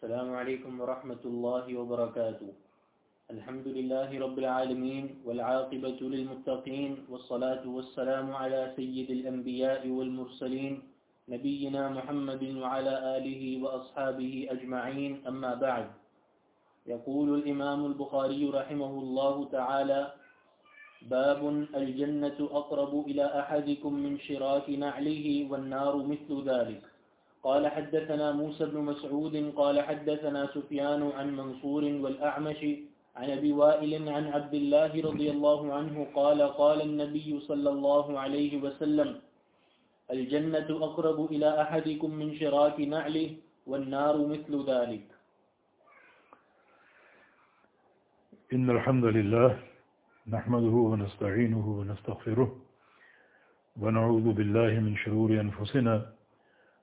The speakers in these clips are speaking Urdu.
السلام عليكم ورحمة الله وبركاته. الحمد لله رب العالمين والعاقبة للمتقين والصلاة والسلام على سيد الأنبياء والمرسلين نبينا محمد وعلى آله وأصحابه أجمعين. أما بعد، يقول الإمام البخاري رحمه الله تعالى باب الجنة أقرب إلى أحدكم من شراك نعله والنار مثل ذلك. قال حدثنا موسى بن مسعود، قال حدثنا سفيان عن منصور والأعمش عن أبي وائل عن عبد الله رضي الله عنه قال قال النبي صلى الله عليه وسلم الجنة أقرب إلى أحدكم من شراك نعله والنار مثل ذلك. إن الحمد لله نحمده ونستعينه ونستغفره ونعوذ بالله من شرور أنفسنا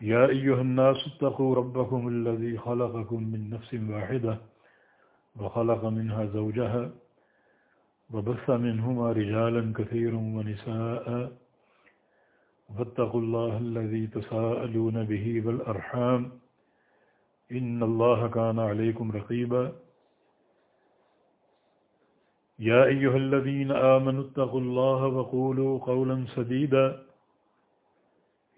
يا أيها الناس اتقوا ربكم الذي خلقكم من نفس واحدة وخلق منها زوجها وبث منهما رجالا كثيرا ونساء واتقوا الله الذي تساءلون به والأرحام إن الله كان عليكم رقيبا يا أيها الذين آمنوا اتقوا الله وقولوا قولا سديدا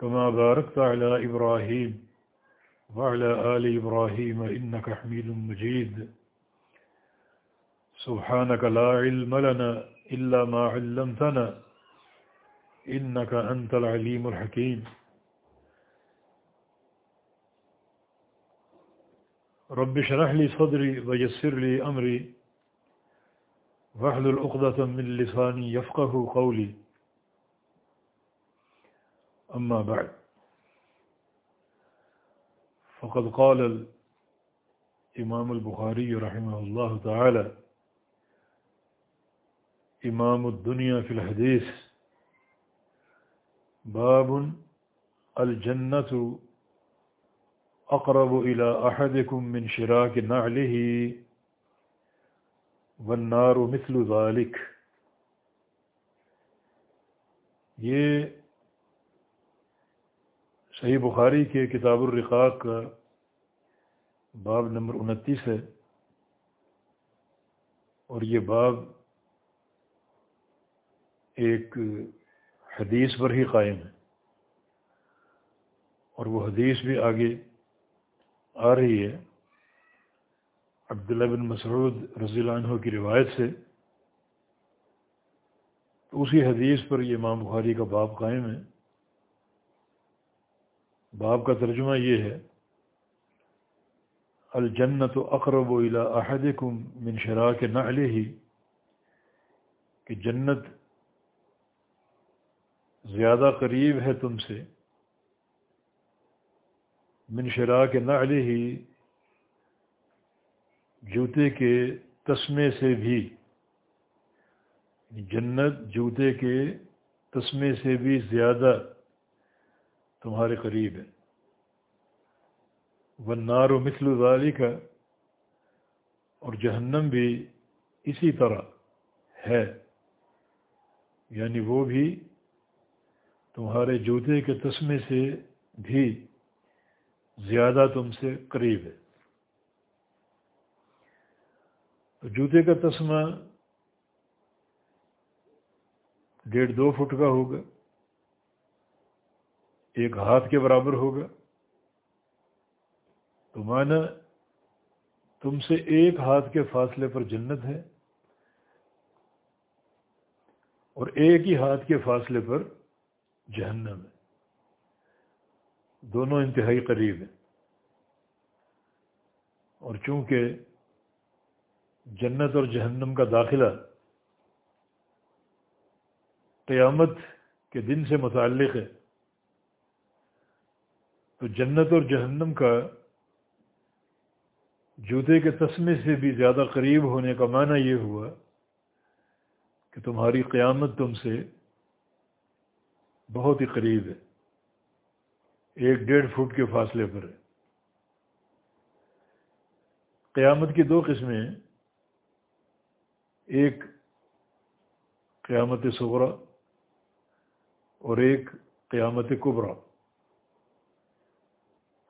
كما باركت على إبراهيم وعلى آل إبراهيم إنك حميد مجيد. سبحانك لا علم لنا إلا ما علمتنا إنك أنت العليم الحكيم. رب اشرح لي صدري ويسر لي أمري واحلل عقدة من لساني يفقه قولي. أما بعد. فقد قال الإمام البخاري رحمه الله تعالى إمام الدنيا في الحديث. باب الجنة أقرب إلى أحدكم من شراك نعله، والنار مثل ذلك. یہ صحیح بخاری کے کتاب الرقاق کا باب نمبر انتیس ہے اور یہ باب ایک حدیث پر ہی قائم ہے اور وہ حدیث بھی آگے آ رہی ہے۔ عبداللہ بن مسعود رضی اللہ عنہ کی روایت سے تو اسی حدیث پر یہ امام بخاری کا باب قائم ہے۔ باب کا ترجمہ یہ ہے، الجنت و اقرب و الا احدکم من شراک نعلہ ہی کہ جنت زیادہ قریب ہے تم سے، من شراک نعلہ ہی جوتے کے تسمے سے بھی یعنی جنت جوتے کے تسمے سے بھی زیادہ تمہارے قریب ہے۔ والنار و مثل والی کا اور جہنم بھی اسی طرح ہے۔ یعنی وہ بھی تمہارے جوتے کے تسمے سے بھی زیادہ تم سے قریب ہے۔ تو جوتے کا تسمہ ڈیڑھ دو فٹ کا ہوگا۔ ایک ہاتھ کے برابر ہوگا۔ تو معنی تم سے ایک ہاتھ کے فاصلے پر جنت ہے اور ایک ہی ہاتھ کے فاصلے پر جہنم ہے۔ دونوں انتہائی قریب ہیں۔ اور چونکہ جنت اور جہنم کا داخلہ قیامت کے دن سے متعلق ہے تو جنت اور جہنم کا جوتے کے تسمے سے بھی زیادہ قریب ہونے کا معنی یہ ہوا کہ تمہاری قیامت تم سے بہت ہی قریب ہے۔ ایک ڈیڑھ فٹ کے فاصلے پر ہے۔ قیامت کی دو قسمیں ایک قیامت صغرا اور ایک قیامت کبرا۔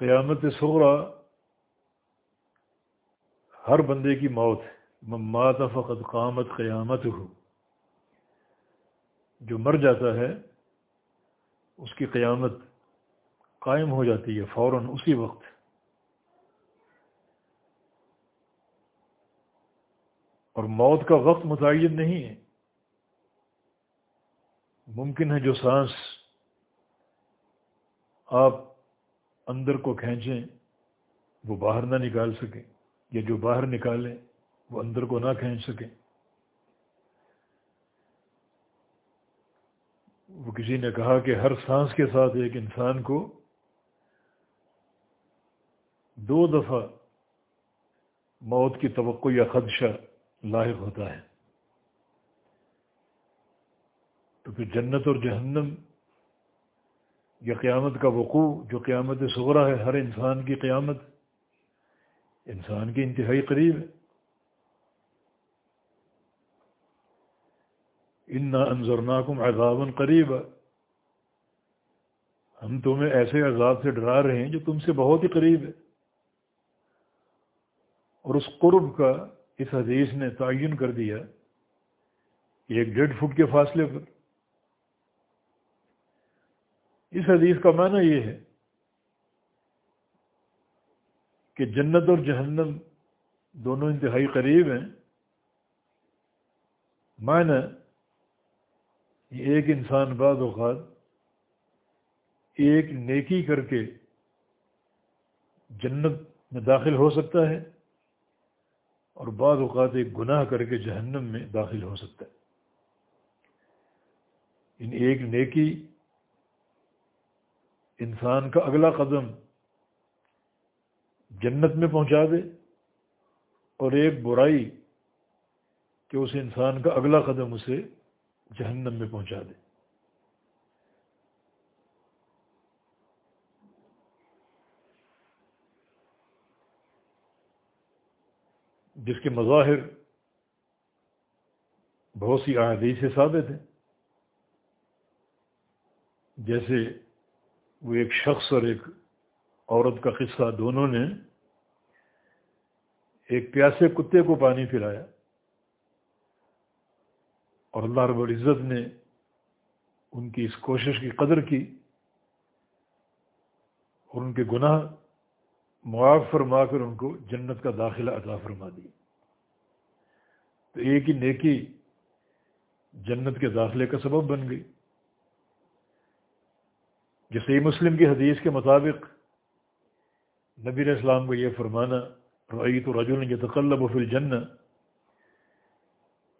قیامت صغرا ہر بندے کی موت مات فقط قامت قیامت ہو جو مر جاتا ہے، اس کی قیامت قائم ہو جاتی ہے، فوراً اسی وقت۔ اور موت کا وقت متعین نہیں ہے۔ ممکن ہے جو سانس آپ اندر کو کھینچیں، وہ باہر نہ نکال سکیں، یا جو باہر نکالیں، وہ اندر کو نہ کھینچ سکیں۔ وہ کسی نے کہا کہ ہر سانس کے ساتھ ایک انسان کو دو دفعہ موت کی توقع یا خدشہ لاحق ہوتا ہے۔ تو پھر جنت اور جہنم یا قیامت کا وقوع، جو قیامت صغرا ہے، ہر انسان کی قیامت۔ انسان کی انتہائی قریب ہے۔ ان انضرناکم عذابا قریب ہم تمہیں ایسے عذاب سے ڈرا رہے ہیں جو تم سے بہت ہی قریب ہے۔ اور اس قرب کا، اس حدیث نے تعین کر دیا ایک ڈیڑھ فٹ کے فاصلے پر۔ اس حدیث کا معنی یہ ہے کہ جنت اور جہنم دونوں انتہائی قریب ہیں۔ معنی ایک انسان بعض اوقات ایک نیکی کر کے جنت میں داخل ہو سکتا ہے اور بعض اوقات ایک گناہ کر کے جہنم میں داخل ہو سکتا ہے۔ ان ایک نیکی انسان کا اگلا قدم جنت میں پہنچا دے اور ایک برائی کہ اس انسان کا اگلا قدم اسے جہنم میں پہنچا دے۔ جس کے مظاہر بہت سی احادیث سے ثابت ہیں۔ جیسے وہ ایک شخص اور ایک عورت کا قصہ دونوں نے ایک پیاسے کتے کو پانی پلایا اور اللہ رب العزت نے ان کی اس کوشش کی قدر کی اور ان کے گناہ معاف فرما کر ان کو جنت کا داخلہ عطا فرما دی۔ تو ایک ہی نیکی جنت کے داخلے کا سبب بن گئی۔ جیسے مسلم کی حدیث کے مطابق نبی علیہ السلام کو یہ فرمانا رعیت و رجول یہ تقلب و فل جن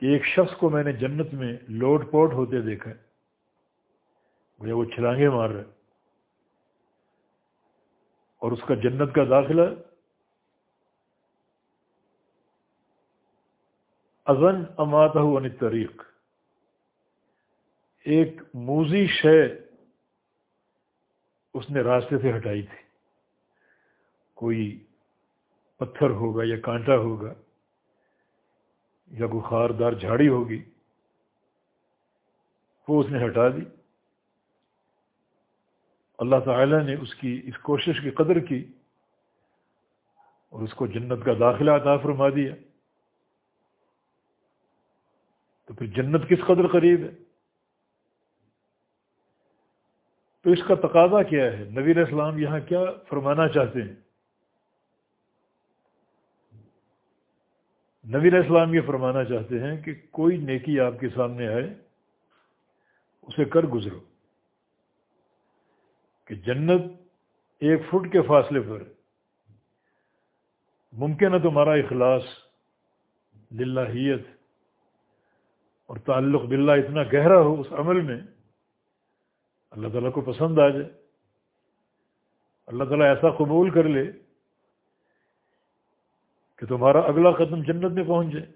کہ ایک شخص کو میں نے جنت میں لوٹ پوٹ ہوتے دیکھا مجھے وہ چھلانگے مار رہے اور اس کا جنت کا داخلہ ازن امات ہو طریق ایک موزی شے اس نے راستے سے ہٹائی تھی۔ کوئی پتھر ہوگا یا کانٹا ہوگا یا کوئی خاردار جھاڑی ہوگی، وہ اس نے ہٹا دی۔ اللہ تعالیٰ نے اس کی، اس کوشش کی قدر کی اور اس کو جنت کا داخلہ عطا فرما دیا۔ تو پھر جنت کس قدر قریب ہے؟ تو اس کا تقاضا کیا ہے؟ نبی السلام یہاں کیا فرمانا چاہتے ہیں؟ نبی علیہ السلام یہ فرمانا چاہتے ہیں کہ کوئی نیکی آپ کے سامنے آئے، اسے کر گزرو۔ کہ جنت ایک فٹ کے فاصلے پر، ممکن ہے تمہارا اخلاص، للہیت اور تعلق باللہ اتنا گہرا ہو اس عمل میں اللہ تعالیٰ کو پسند آ جائے۔ اللہ تعالیٰ ایسا قبول کر لے کہ تمہارا اگلا قدم جنت میں پہنچ جائے،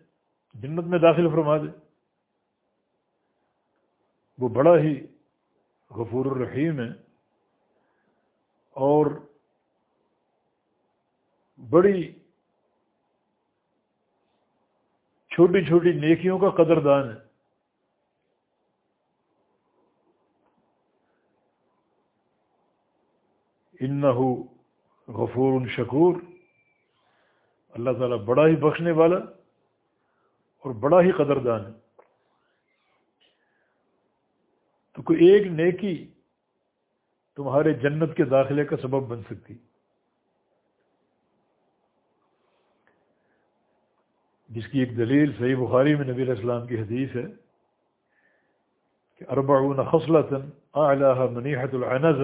جنت میں داخل فرما دے۔ وہ بڑا ہی غفور الرحیم ہے اور بڑی چھوٹی چھوٹی نیکیوں کا قدردان ہے۔ ان غفور شکور۔ اللہ تعالیٰ بڑا ہی بخشنے والا اور بڑا ہی قدردان ہے۔ تو کوئی ایک نیکی تمہارے جنت کے داخلے کا سبب بن سکتی۔ جس کی ایک دلیل صحیح بخاری میں نبی علیہ السلام کی حدیث ہے کہ اربعون خصلتاً اعلیٰ منیحت العنز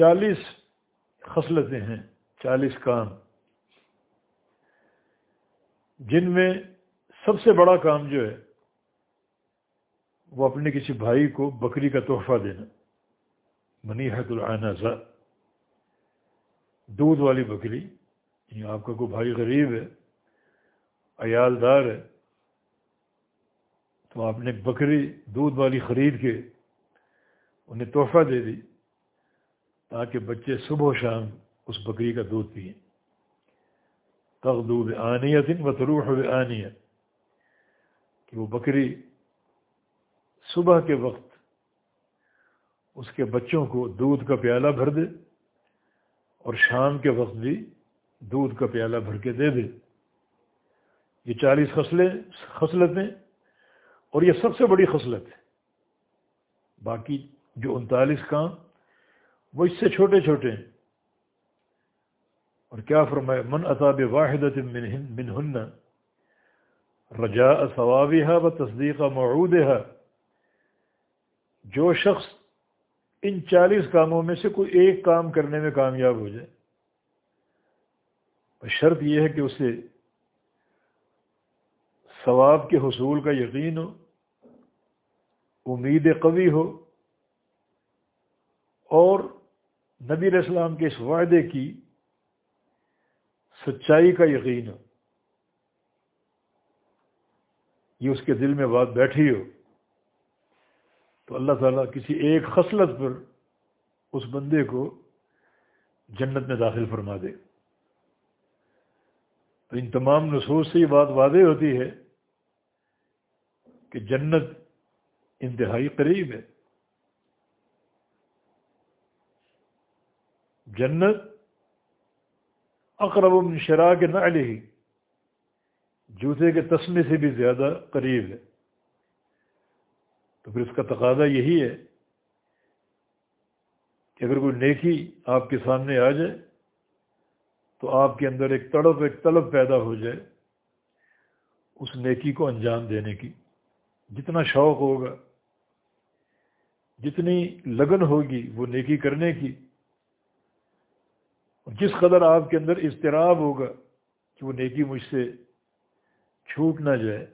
چالیس خصلتیں ہیں، چالیس کام۔ جن میں سب سے بڑا کام جو ہے، وہ اپنے کسی بھائی کو بکری کا تحفہ دینا۔ منیحت العنزہ۔ دودھ والی بکری۔ یعنی آپ کا کوئی بھائی غریب ہے، عیال دار ہے، تو آپ نے بکری دودھ والی خرید کے انہیں تحفہ دے دی۔ تاکہ بچے صبح و شام اس بکری کا دودھ پئیں تغدو آنیت و تروح آنیت کہ وہ بکری صبح کے وقت اس کے بچوں کو دودھ کا پیالہ بھر دے اور شام کے وقت بھی دودھ کا پیالہ بھر کے دے دے۔ یہ چالیس خصلیں، خصلتیں اور یہ سب سے بڑی خصلت ہے۔ باقی جو انتالیس کام وہ اس سے چھوٹے چھوٹے ہیں۔ اور کیا فرمائے من اطاب واحد من ہن رجا ثوابہ و تصدیق معود جو شخص ان چالیس کاموں میں سے کوئی ایک کام کرنے میں کامیاب ہو جائے شرط یہ ہے کہ اسے ثواب کے حصول کا یقین ہو، امید قوی ہو، اور نبی علیہ السلام کے اس وعدے کی سچائی کا یقین ہو۔ یہ اس کے دل میں بات بیٹھی ہو۔ تو اللہ تعالیٰ کسی ایک خصلت پر اس بندے کو جنت میں داخل فرما دے۔ تو ان تمام نصوص سے یہ بات واضح ہوتی ہے کہ جنت انتہائی قریب ہے۔ جنت اقرب من شراء کے نہ ہی جوتے کے تسمے سے بھی زیادہ قریب ہے۔ تو پھر اس کا تقاضا یہی ہے کہ اگر کوئی نیکی آپ کے سامنے آ جائے تو آپ کے اندر ایک تڑپ، ایک طلب پیدا ہو جائے اس نیکی کو انجام دینے کی۔ جتنا شوق ہوگا، جتنی لگن ہوگی وہ نیکی کرنے کی۔ اور جس قدر آپ کے اندر اضطراب ہوگا کہ وہ نیکی مجھ سے چھوٹ نہ جائے،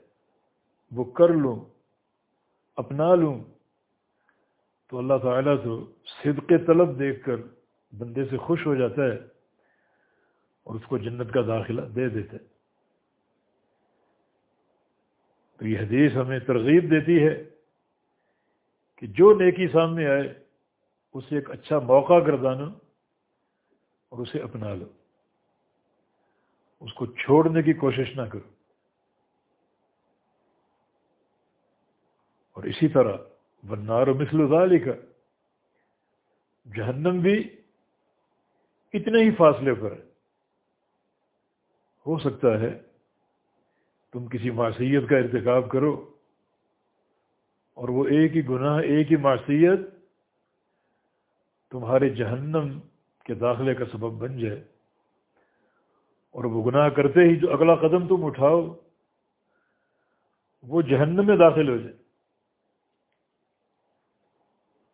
وہ کر لوں، اپنا لوں، تو اللہ تعالیٰ تو صدق طلب دیکھ کر بندے سے خوش ہو جاتا ہے اور اس کو جنت کا داخلہ دے دیتا ہے۔ تو یہ حدیث ہمیں ترغیب دیتی ہے کہ جو نیکی سامنے آئے، اسے ایک اچھا موقع گردانا اور اسے اپنا لو۔ اس کو چھوڑنے کی کوشش نہ کرو۔ اور اسی طرح بنار و مثل ذالی کا جہنم بھی اتنے ہی فاصلے پر ہے۔ ہو سکتا ہے تم کسی معصیت کا ارتکاب کرو اور وہ ایک ہی گناہ، ایک ہی معصیت تمہارے جہنم کے داخلے کا سبب بن جائے۔ اور وہ گناہ کرتے ہی جو اگلا قدم تم اٹھاؤ، وہ جہنم میں داخل ہو جائے۔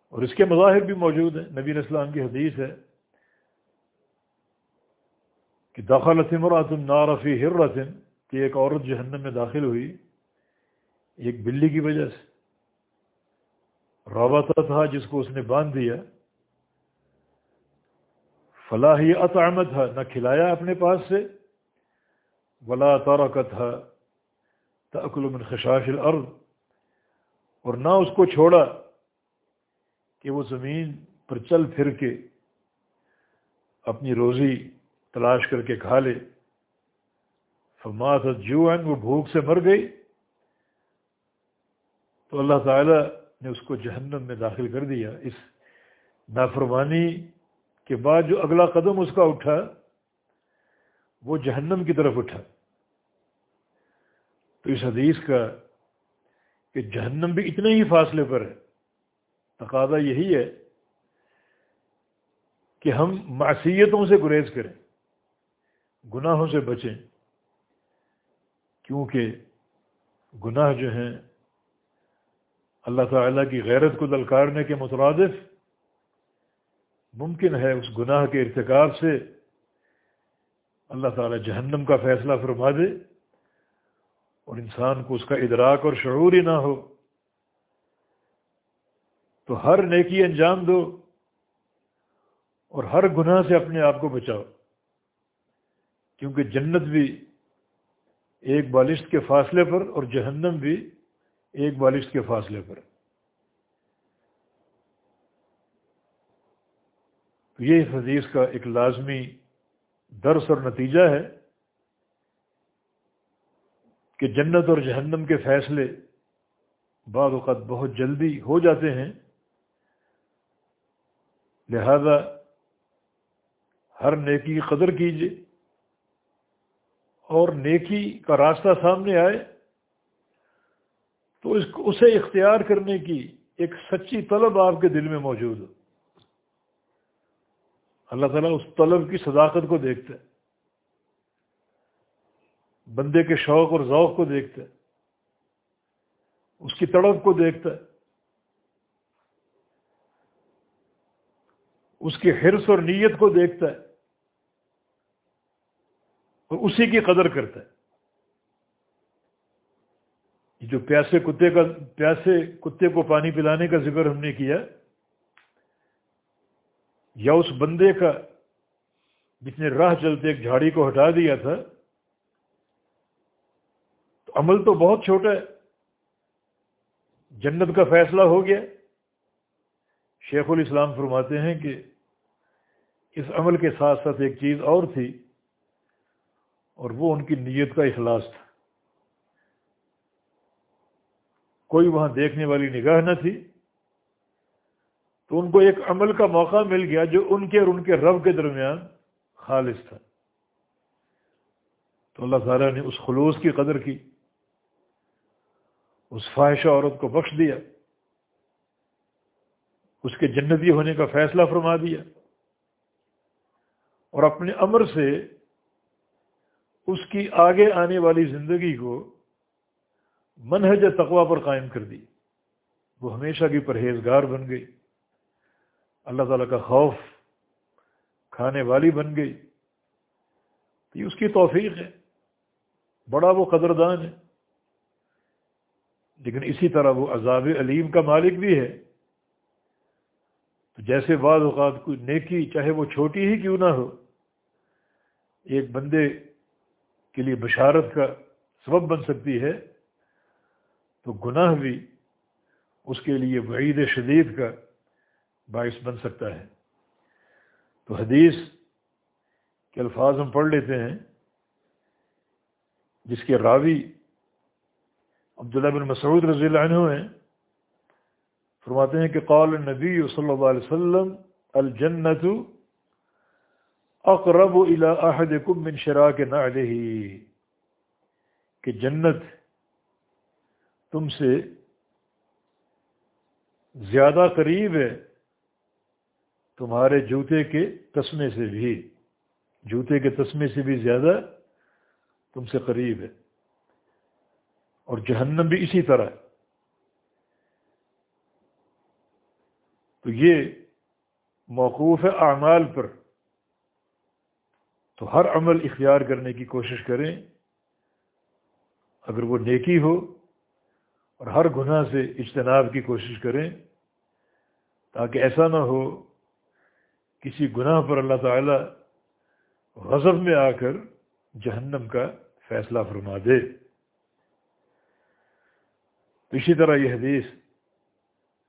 اور اس کے مظاہر بھی موجود ہیں۔ نبی اسلام کی حدیث ہے کہ داخل تم نارفی ہر رتن کہ ایک عورت جہنم میں داخل ہوئی، ایک بلی کی وجہ سے۔ رابطہ تھا جس کو اس نے باندھ دیا۔ فلاحی اطعمت تھا نہ کھلایا اپنے پاس سے، ولا تارکت تھا من خشاش الارض، اور نہ اس کو چھوڑا کہ وہ زمین پر چل پھر کے اپنی روزی تلاش کر کے کھا لے۔ فمات جو وہ بھوک سے مر گئی۔ تو اللہ تعالی نے اس کو جہنم میں داخل کر دیا۔ اس نافرمانی کے بعد جو اگلا قدم اس کا اٹھا، وہ جہنم کی طرف اٹھا۔ تو اس حدیث کا کہ جہنم بھی اتنے ہی فاصلے پر ہے۔ تقاضا یہی ہے کہ ہم معصیتوں سے گریز کریں، گناہوں سے بچیں، کیونکہ گناہ جو ہیں، اللہ تعالیٰ کی غیرت کو دلکارنے کے مترادف ممکن ہے اس گناہ کے ارتکاب سے اللہ تعالیٰ جہنم کا فیصلہ فرما دے اور انسان کو اس کا ادراک اور شعور ہی نہ ہو۔ تو ہر نیکی انجام دو اور ہر گناہ سے اپنے آپ کو بچاؤ۔ کیونکہ جنت بھی ایک بالشت کے فاصلے پر اور جہنم بھی ایک بالشت کے فاصلے پر۔ تو یہ حدیث کا ایک لازمی درس اور نتیجہ ہے کہ جنت اور جہنم کے فیصلے بعض اوقات بہت جلدی ہو جاتے ہیں۔ لہذا ہر نیکی کی قدر کیجیے اور نیکی کا راستہ سامنے آئے تو اس اسے اختیار کرنے کی ایک سچی طلب آپ کے دل میں موجود ہو۔ اللہ تعالیٰ اس طلب کی صداقت کو دیکھتا ہے۔ بندے کے شوق اور ذوق کو دیکھتا ہے۔ اس کی تڑپ کو دیکھتا ہے۔ اس کی حرص اور نیت کو دیکھتا ہے۔ اور اسی کی قدر کرتا ہے۔ جو پیاسے کتے کا، پیاسے کتے کو پانی پلانے کا ذکر ہم نے کیا یا اس بندے کا جس نے راہ چلتے ایک جھاڑی کو ہٹا دیا تھا، تو عمل تو بہت چھوٹا ہے۔ جنت کا فیصلہ ہو گیا۔ شیخ الاسلام فرماتے ہیں کہ اس عمل کے ساتھ ساتھ ایک چیز اور تھی اور وہ ان کی نیت کا اخلاص تھا۔ کوئی وہاں دیکھنے والی نگاہ نہ تھی۔ تو ان کو ایک عمل کا موقع مل گیا جو ان کے اور ان کے رب کے درمیان خالص تھا۔ تو اللہ تعالیٰ نے اس خلوص کی قدر کی، اس فواہشہ عورت کو بخش دیا، اس کے جنتی ہونے کا فیصلہ فرما دیا اور اپنے امر سے اس کی آگے آنے والی زندگی کو منہج تقوا پر قائم کر دی۔ وہ ہمیشہ کی پرہیزگار بن گئی۔ اللہ تعالیٰ کا خوف کھانے والی بن گئی۔ تو یہ اس کی توفیق ہے۔ بڑا وہ قدردان ہے۔ لیکن اسی طرح وہ عذاب علیم کا مالک بھی ہے۔ تو جیسے بعض اوقات کوئی نیکی چاہے وہ چھوٹی ہی کیوں نہ ہو، ایک بندے کے لیے بشارت کا سبب بن سکتی ہے، تو گناہ بھی اس کے لیے وعید شدید کا باعث بن سکتا ہے۔ تو حدیث کے الفاظ ہم پڑھ لیتے ہیں، جس کے راوی عبداللہ بن مسعود رضی اللہ عنہ ہیں۔ فرماتے ہیں کہ قال نبی صلی اللہ علیہ وسلم الجنت اقرب الى احدكم من شراک نعله کہ جنت تم سے زیادہ قریب ہے تمہارے جوتے کے تسمے سے بھی، جوتے کے تسمے سے بھی زیادہ تم سے قریب ہے۔ اور جہنم بھی اسی طرح ہے۔ تو یہ موقوف ہے اعمال پر تو ہر عمل اختیار کرنے کی کوشش کریں۔ اگر وہ نیکی ہو اور ہر گناہ سے اجتناب کی کوشش کریں تاکہ ایسا نہ ہو کسی گناہ پر اللہ تعالی غضب میں آ کر جہنم کا فیصلہ فرما دے۔ تو اسی طرح یہ حدیث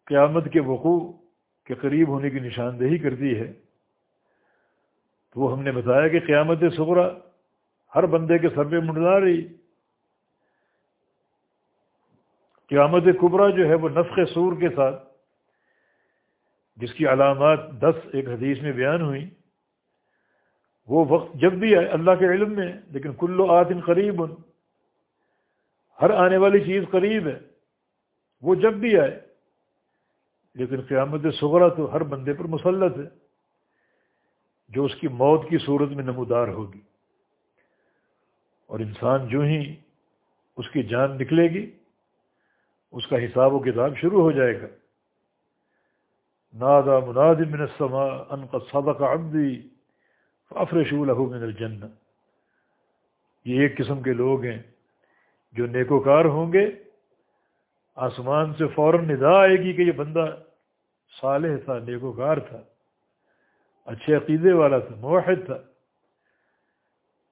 قیامت کے وقوع کے قریب ہونے کی نشاندہی کرتی ہے۔ تو وہ ہم نے بتایا کہ قیامت صغرا ہر بندے کے سر پہ منڈلا رہی۔ قیامت کبرا جو ہے وہ نفق سور کے ساتھ جس کی علامات دس ایک حدیث میں بیان ہوئی، وہ وقت جب بھی آئے، اللہ کے علم میں، لیکن کلو آتن قریب، ہر آنے والی چیز قریب ہے، وہ جب بھی آئے، لیکن قیامت صغرا تو ہر بندے پر مسلط ہے، جو اس کی موت کی صورت میں نمودار ہوگی۔ اور انسان جو ہی اس کی جان نکلے گی، اس کا حساب و کتاب شروع ہو جائے گا۔ نادا مناد من السماء ان قد صدق عبدی فافرشوا له من الجنہ یہ ایک قسم کے لوگ ہیں جو نیکوکار ہوں گے، آسمان سے فوراً ندا آئے گی کہ یہ بندہ صالح تھا، نیکوکار تھا، اچھے عقیدے والا تھا، موحد تھا۔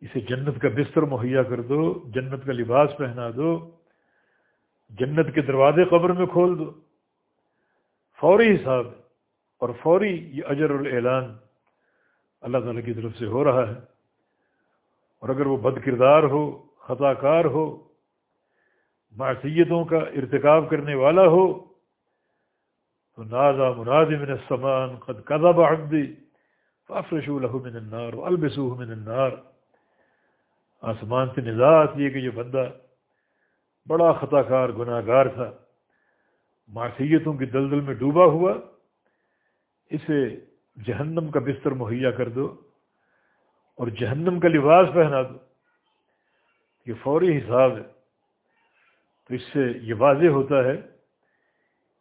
اسے جنت کا بستر مہیا کر دو، جنت کا لباس پہنا دو، جنت کے دروازے قبر میں کھول دو۔ فوری حساب اور فوری یہ اجر الاعلان اللہ تعالیٰ کی طرف سے ہو رہا ہے۔ اور اگر وہ بد کردار ہو، خطا کار ہو، معصیتوں کا ارتکاب کرنے والا ہو، تو نازا مناد من السمان قد قدب عبدی فافرشو له من النار والبسوه من النار۔ آسمان سے نزاعت یہ کہ یہ بندہ بڑا خطا کار، گناہ گار تھا۔ معصیتوں کی دلدل میں ڈوبا ہوا۔ اسے جہنم کا بستر مہیا کر دو اور جہنم کا لباس پہنا دو۔ یہ فوری حساب ہے۔ تو اس سے یہ واضح ہوتا ہے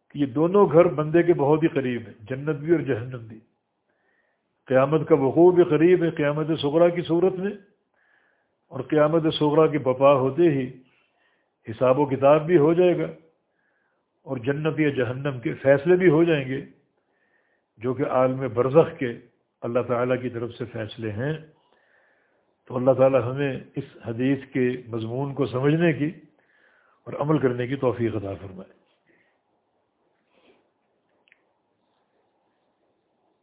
کہ یہ دونوں گھر بندے کے بہت ہی قریب ہیں، جنت بھی اور جہنم بھی۔ قیامت کا وقوع بھی قریب ہے، قیامت سغرا کی صورت میں۔ اور قیامت سغرا کی بپا ہوتے ہی حساب و کتاب بھی ہو جائے گا اور جنت یا جہنم کے فیصلے بھی ہو جائیں گے۔ جو کہ عالم برزخ کے اللہ تعالیٰ کی طرف سے فیصلے ہیں، تو اللہ تعالیٰ ہمیں اس حدیث کے مضمون کو سمجھنے کی اور عمل کرنے کی توفیق عطا فرمائے۔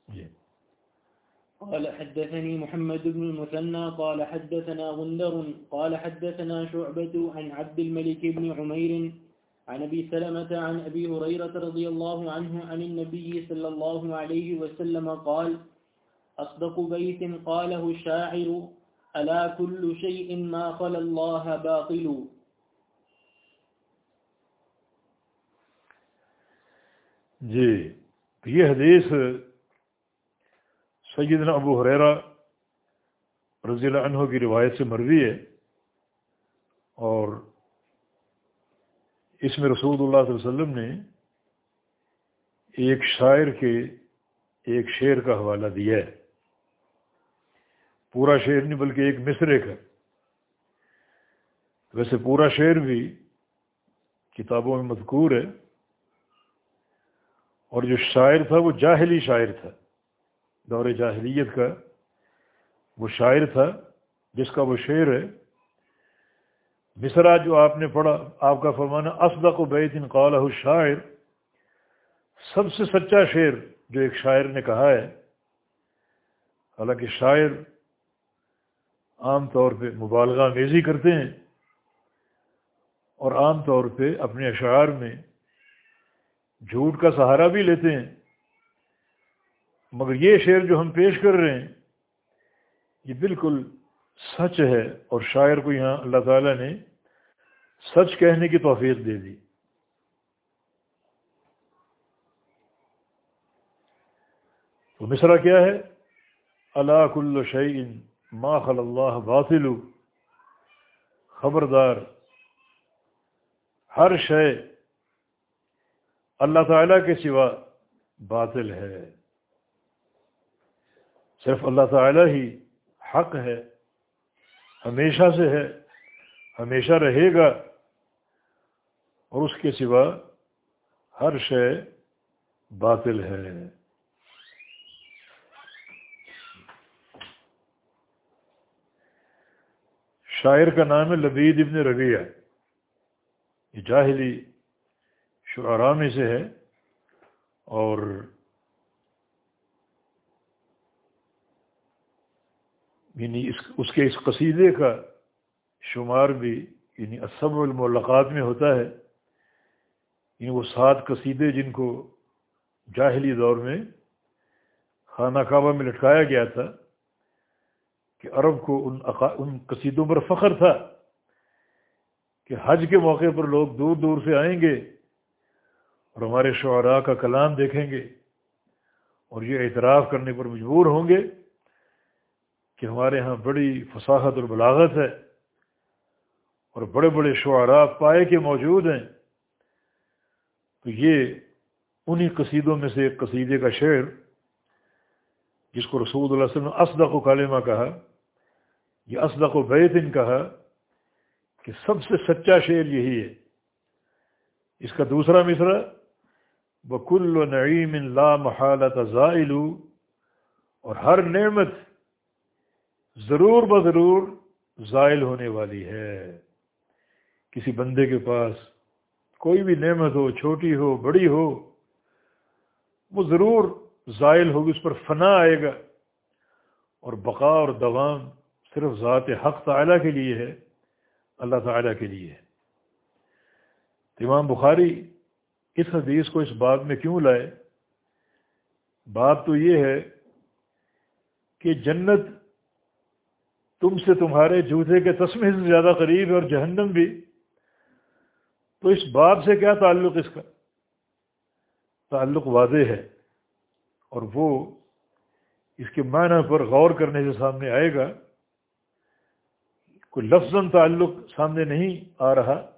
جی۔ قال حدثني محمد بن المثنى، قال حدثنا غندر، قال حدثنا شعبة عن عبد الملك بن عمير عن أبي سلمة عن أبي هريرة رضي الله عنه عن النبي صلى الله عليه وسلم قال، أصدق بيت قاله الشاعر، ألا كل شيء ما خلى الله باطل. جی یہ حدیث سیدنا ابو حریرا رضی اللہ عنہ کی روایت سے مروی ہے اور اس میں رسول اللہ صلی اللہ علیہ وسلم نے ایک شاعر کے ایک شعر کا حوالہ دیا ہے۔ پورا شعر نہیں بلکہ ایک مصرے کا۔ ویسے پورا شعر بھی کتابوں میں مذکور ہے۔ اور جو شاعر تھا وہ جاہلی شاعر تھا۔ دور جاہلیت کا وہ شاعر تھا جس کا وہ شعر ہے۔ مصرا جو آپ نے پڑھا، آپ کا فرمانا اسدق و بیت ان قالہ شاعر سب سے سچا شعر جو ایک شاعر نے کہا ہے، حالانکہ شاعر عام طور پہ مبالغہ میزی کرتے ہیں، اور عام طور پہ اپنے اشعار میں جھوٹ کا سہارا بھی لیتے ہیں۔ مگر یہ شعر جو ہم پیش کر رہے ہیں، یہ بالکل سچ ہے، اور شاعر کو یہاں اللہ تعالیٰ نے سچ کہنے کی توفیق دے دی۔ تو مصرا کیا ہے؟ اللہ کل شعین ما خل اللہ باطل۔ خبردار، ہر شے اللہ تعالیٰ کے سوا باطل ہے۔ صرف اللہ تعالیٰ ہی حق ہے، ہمیشہ سے ہے، ہمیشہ رہے گا۔ اور اس کے سوا ہر شے باطل ہے۔ شاعر کا نام ہے لبید ابن ربیہ یہ جاہلی شعراء میں سے ہے اور یعنی اس اس کے اس قصیدے کا شمار بھی یعنی اسب الملاقات میں ہوتا ہے۔ یعنی وہ سات قصیدے جن کو جاہلی دور میں خانہ کعبہ میں لٹکایا گیا تھا کہ عرب کو ان ان قصیدوں پر فخر تھا کہ حج کے موقع پر لوگ دور دور سے آئیں گے اور ہمارے شعراء کا کلام دیکھیں گے اور یہ اعتراف کرنے پر مجبور ہوں گے کہ ہمارے ہاں بڑی فصاحت اور بلاغت ہے اور بڑے بڑے شعراء پائے کے موجود ہیں۔ تو یہ انہی قصیدوں میں سے ایک قصیدے کا شعر جس کو رسول اللہ علیہ وسلم نے اسدق و کالمہ کہا، یہ اسدق و بیتن کہا کہ سب سے سچا شعر یہی ہے۔ اس کا دوسرا مصرع بکل و نعیم لا محالت زائل، اور ہر نعمت ضرور بضرور زائل ہونے والی ہے۔ کسی بندے کے پاس کوئی بھی نعمت ہو، چھوٹی ہو، بڑی ہو، وہ ضرور زائل ہوگی، اس پر فنا آئے گا۔ اور بقا اور دوام صرف ذات حق تعلیٰ کے لیے ہے، اللہ تعالیٰ کے لیے ہے۔ امام بخاری اس حدیث کو اس بات میں کیوں لائے؟ بات تو یہ ہے کہ جنت تم سے تمہارے جوتے کے تسمے سے زیادہ قریب ہے اور جہنم بھی۔ تو اس باب سے کیا تعلق اس کا؟ تعلق واضح ہے اور وہ اس کے معنی پر غور کرنے سے سامنے آئے گا۔ کوئی لفظ تعلق سامنے نہیں آ رہا،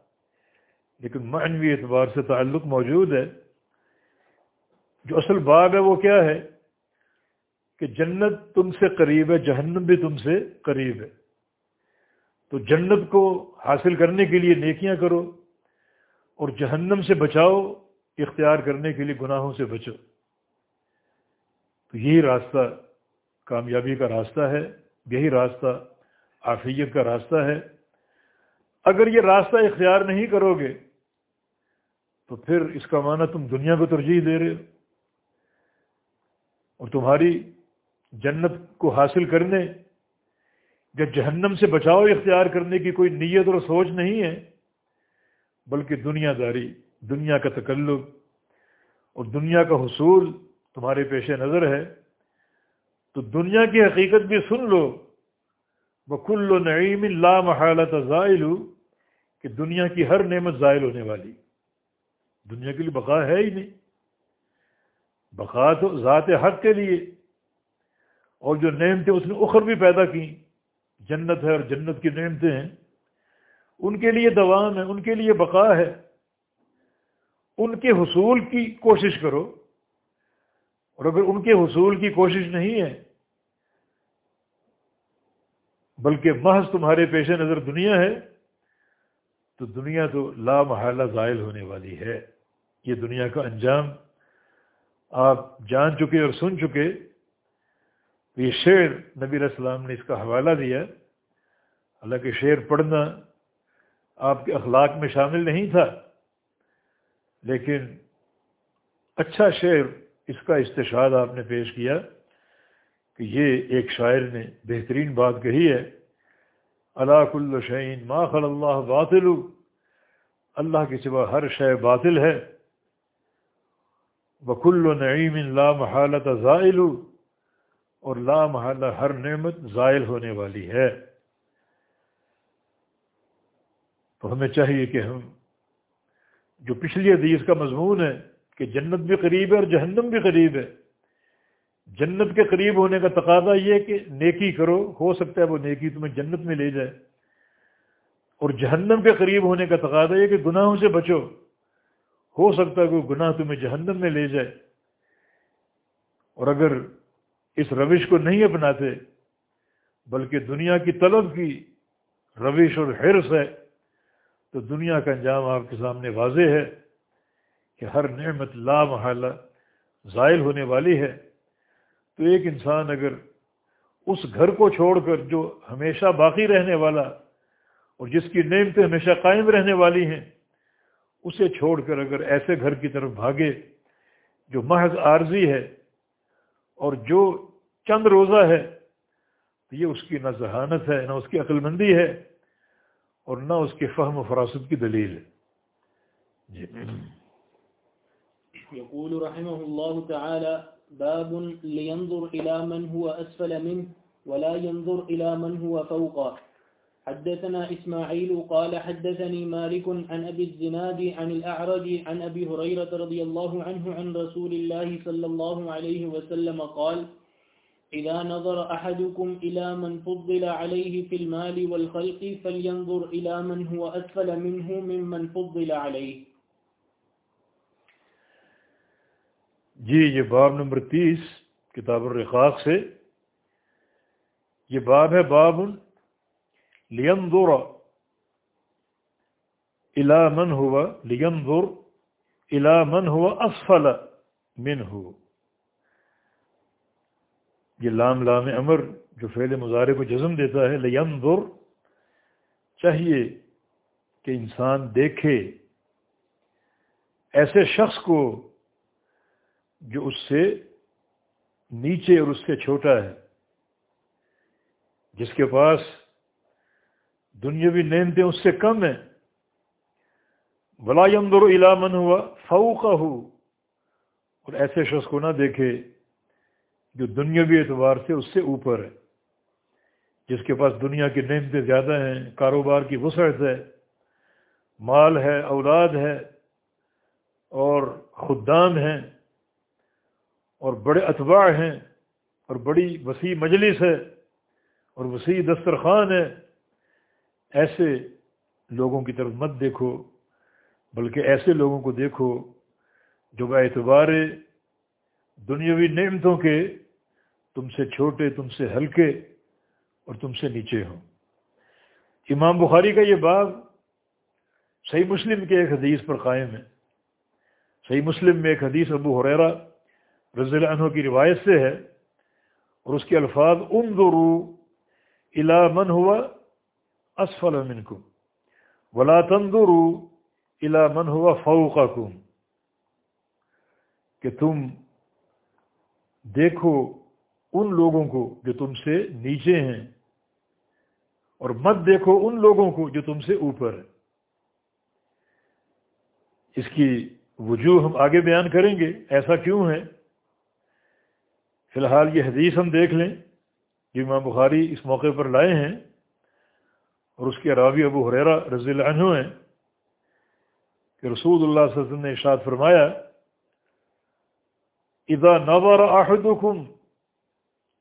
لیکن معنوی اعتبار سے تعلق موجود ہے۔ جو اصل باب ہے وہ کیا ہے؟ کہ جنت تم سے قریب ہے، جہنم بھی تم سے قریب ہے۔ تو جنت کو حاصل کرنے کے لیے نیکیاں کرو اور جہنم سے بچاؤ، اختیار کرنے کے لیے گناہوں سے بچو۔ تو یہی راستہ کامیابی کا راستہ ہے، یہی راستہ آفیت کا راستہ ہے۔ اگر یہ راستہ اختیار نہیں کرو گے، تو پھر اس کا معنی تم دنیا کو ترجیح دے رہے ہو۔ اور تمہاری جنت کو حاصل کرنے یا جہنم سے بچاؤ، اختیار کرنے کی کوئی نیت اور سوچ نہیں ہے بلکہ دنیا داری، دنیا کا تکلب اور دنیا کا حصول تمہارے پیش نظر ہے۔ تو دنیا کی حقیقت بھی سن لو۔ بکل و نعیم اللہ محالت زائل، کہ دنیا کی ہر نعمت زائل ہونے والی۔ دنیا کے لیے بقا ہے ہی نہیں۔ بقا تو ذات حق کے لیے۔ اور جو نعمتیں اس نے اخر بھی پیدا کی جنت ہے اور جنت کی نعمتیں ہیں۔ ان کے لیے دوام ہے، ان کے لیے بقا ہے۔ ان کے حصول کی کوشش کرو۔ اور اگر ان کے حصول کی کوشش نہیں ہے، بلکہ محض تمہارے پیش نظر دنیا ہے، تو دنیا تو لا محالہ زائل ہونے والی ہے۔ یہ دنیا کا انجام آپ جان چکے اور سن چکے۔ یہ شعر نبی علیہ السلام نے اس کا حوالہ دیا۔ حالانکہ شعر پڑھنا آپ کے اخلاق میں شامل نہیں تھا، لیکن اچھا شعر اس کا استشاد آپ نے پیش کیا کہ یہ ایک شاعر نے بہترین بات کہی ہے اللہ کل شعین ما خل اللہ باطل، اللہ کے سوا ہر شے باطل ہے۔ بکل و نعیم لا محالت زائل، اور لا محالہ ہر نعمت زائل ہونے والی ہے۔ تو ہمیں چاہیے کہ ہم جو پچھلی حدیث کا مضمون ہے کہ جنت بھی قریب ہے اور جہنم بھی قریب ہے، جنت کے قریب ہونے کا تقاضا یہ کہ نیکی کرو، ہو سکتا ہے وہ نیکی تمہیں جنت میں لے جائے۔ اور جہنم کے قریب ہونے کا تقاضا یہ کہ گناہوں سے بچو۔ ہو سکتا ہے کہ گناہ تمہیں جہنم میں لے جائے۔ اور اگر اس روش کو نہیں اپناتے، بلکہ دنیا کی طلب کی روش اور حرص ہے تو دنیا کا انجام آپ کے سامنے واضح ہے کہ ہر نعمت لا محالہ زائل ہونے والی ہے۔ تو ایک انسان اگر اس گھر کو چھوڑ کر جو ہمیشہ باقی رہنے والا اور جس کی نعمتیں ہمیشہ قائم رہنے والی ہیں، اسے چھوڑ کر اگر ایسے گھر کی طرف بھاگے جو محض عارضی ہے اور جو چند روزہ ہے تو یہ اس کی نہ ذہانت ہے، نہ اس کی عقل مندی ہے۔ اور نہ اس کے فہم و فراست کی دلیل ہے۔ جی۔ يقول رحمه الله تعالى باب لينظر إلى من هو أسفل منه ولا ينظر إلى من هو فوقه۔ حدثنا إسماعيل قال حدثني مالك عن أبي الزناد عن الأعرج عن أبي هريرة رضي الله عنه عن رسول الله صلى الله عليه وسلم قال إذا نظر أحدكم إلى من فضل عليه في المال والخلق فلينظر إلى من هو أسفل منه ممن فضل عليه. جی یہ باب نمبر تیس کتاب الرقاق سے، یہ باب ہے باب لینظر الى من ہوا لینظر الى من ہوا اسفل من ہو یہ لام لام امر جو فعل مظاہرے کو جزم دیتا ہے لینظر چاہیے کہ انسان دیکھے۔ ایسے شخص کو جو اس سے نیچے اور اس سے چھوٹا ہے، جس کے پاس دنیاوی نعمتیں اس سے کم ہیں۔ بلا یمدر علامن ہوا فوقہ ہو اور ایسے شخص کو نہ دیکھے۔ جو دنیاوی اعتبار سے اس سے اوپر ہے، جس کے پاس دنیا کی نعمتیں زیادہ ہیں، کاروبار کی وسعت ہے، مال ہے، اولاد ہے، اور خدام ہیں، اور بڑے اتباع ہیں، اور بڑی وسیع مجلس ہے، اور وسیع دسترخوان ہے، ایسے لوگوں کی طرف مت دیکھو، بلکہ ایسے لوگوں کو دیکھو جو بہ اعتبار دنیاوی نعمتوں کے تم سے چھوٹے، تم سے ہلکے اور تم سے نیچے ہوں۔ امام بخاری کا یہ باب صحیح مسلم کے ایک حدیث پر قائم ہے۔ صحیح مسلم میں ایک حدیث ابو حریرہ رضی اللہ عنہ کی روایت سے ہے اور اس کے الفاظ انظرو الا من ہوا اسفل منکم ولا تنظرو الا من ہوا فوقکم کہ تم دیکھو، ان لوگوں کو جو تم سے نیچے ہیں، اور مت دیکھو ان لوگوں کو جو تم سے اوپر ہے اس کی وجوہ ہم آگے بیان کریں گے، ایسا کیوں ہے؟ فی الحال یہ حدیث ہم دیکھ لیں، جو امام بخاری اس موقع پر لائے ہیں، اور اس کے راوی ابو حریرا رضی اللہ عنہ ہیں کہ رسول اللہ صلی اللہ علیہ وسلم نے اشاد فرمایا اذا نظر احدكم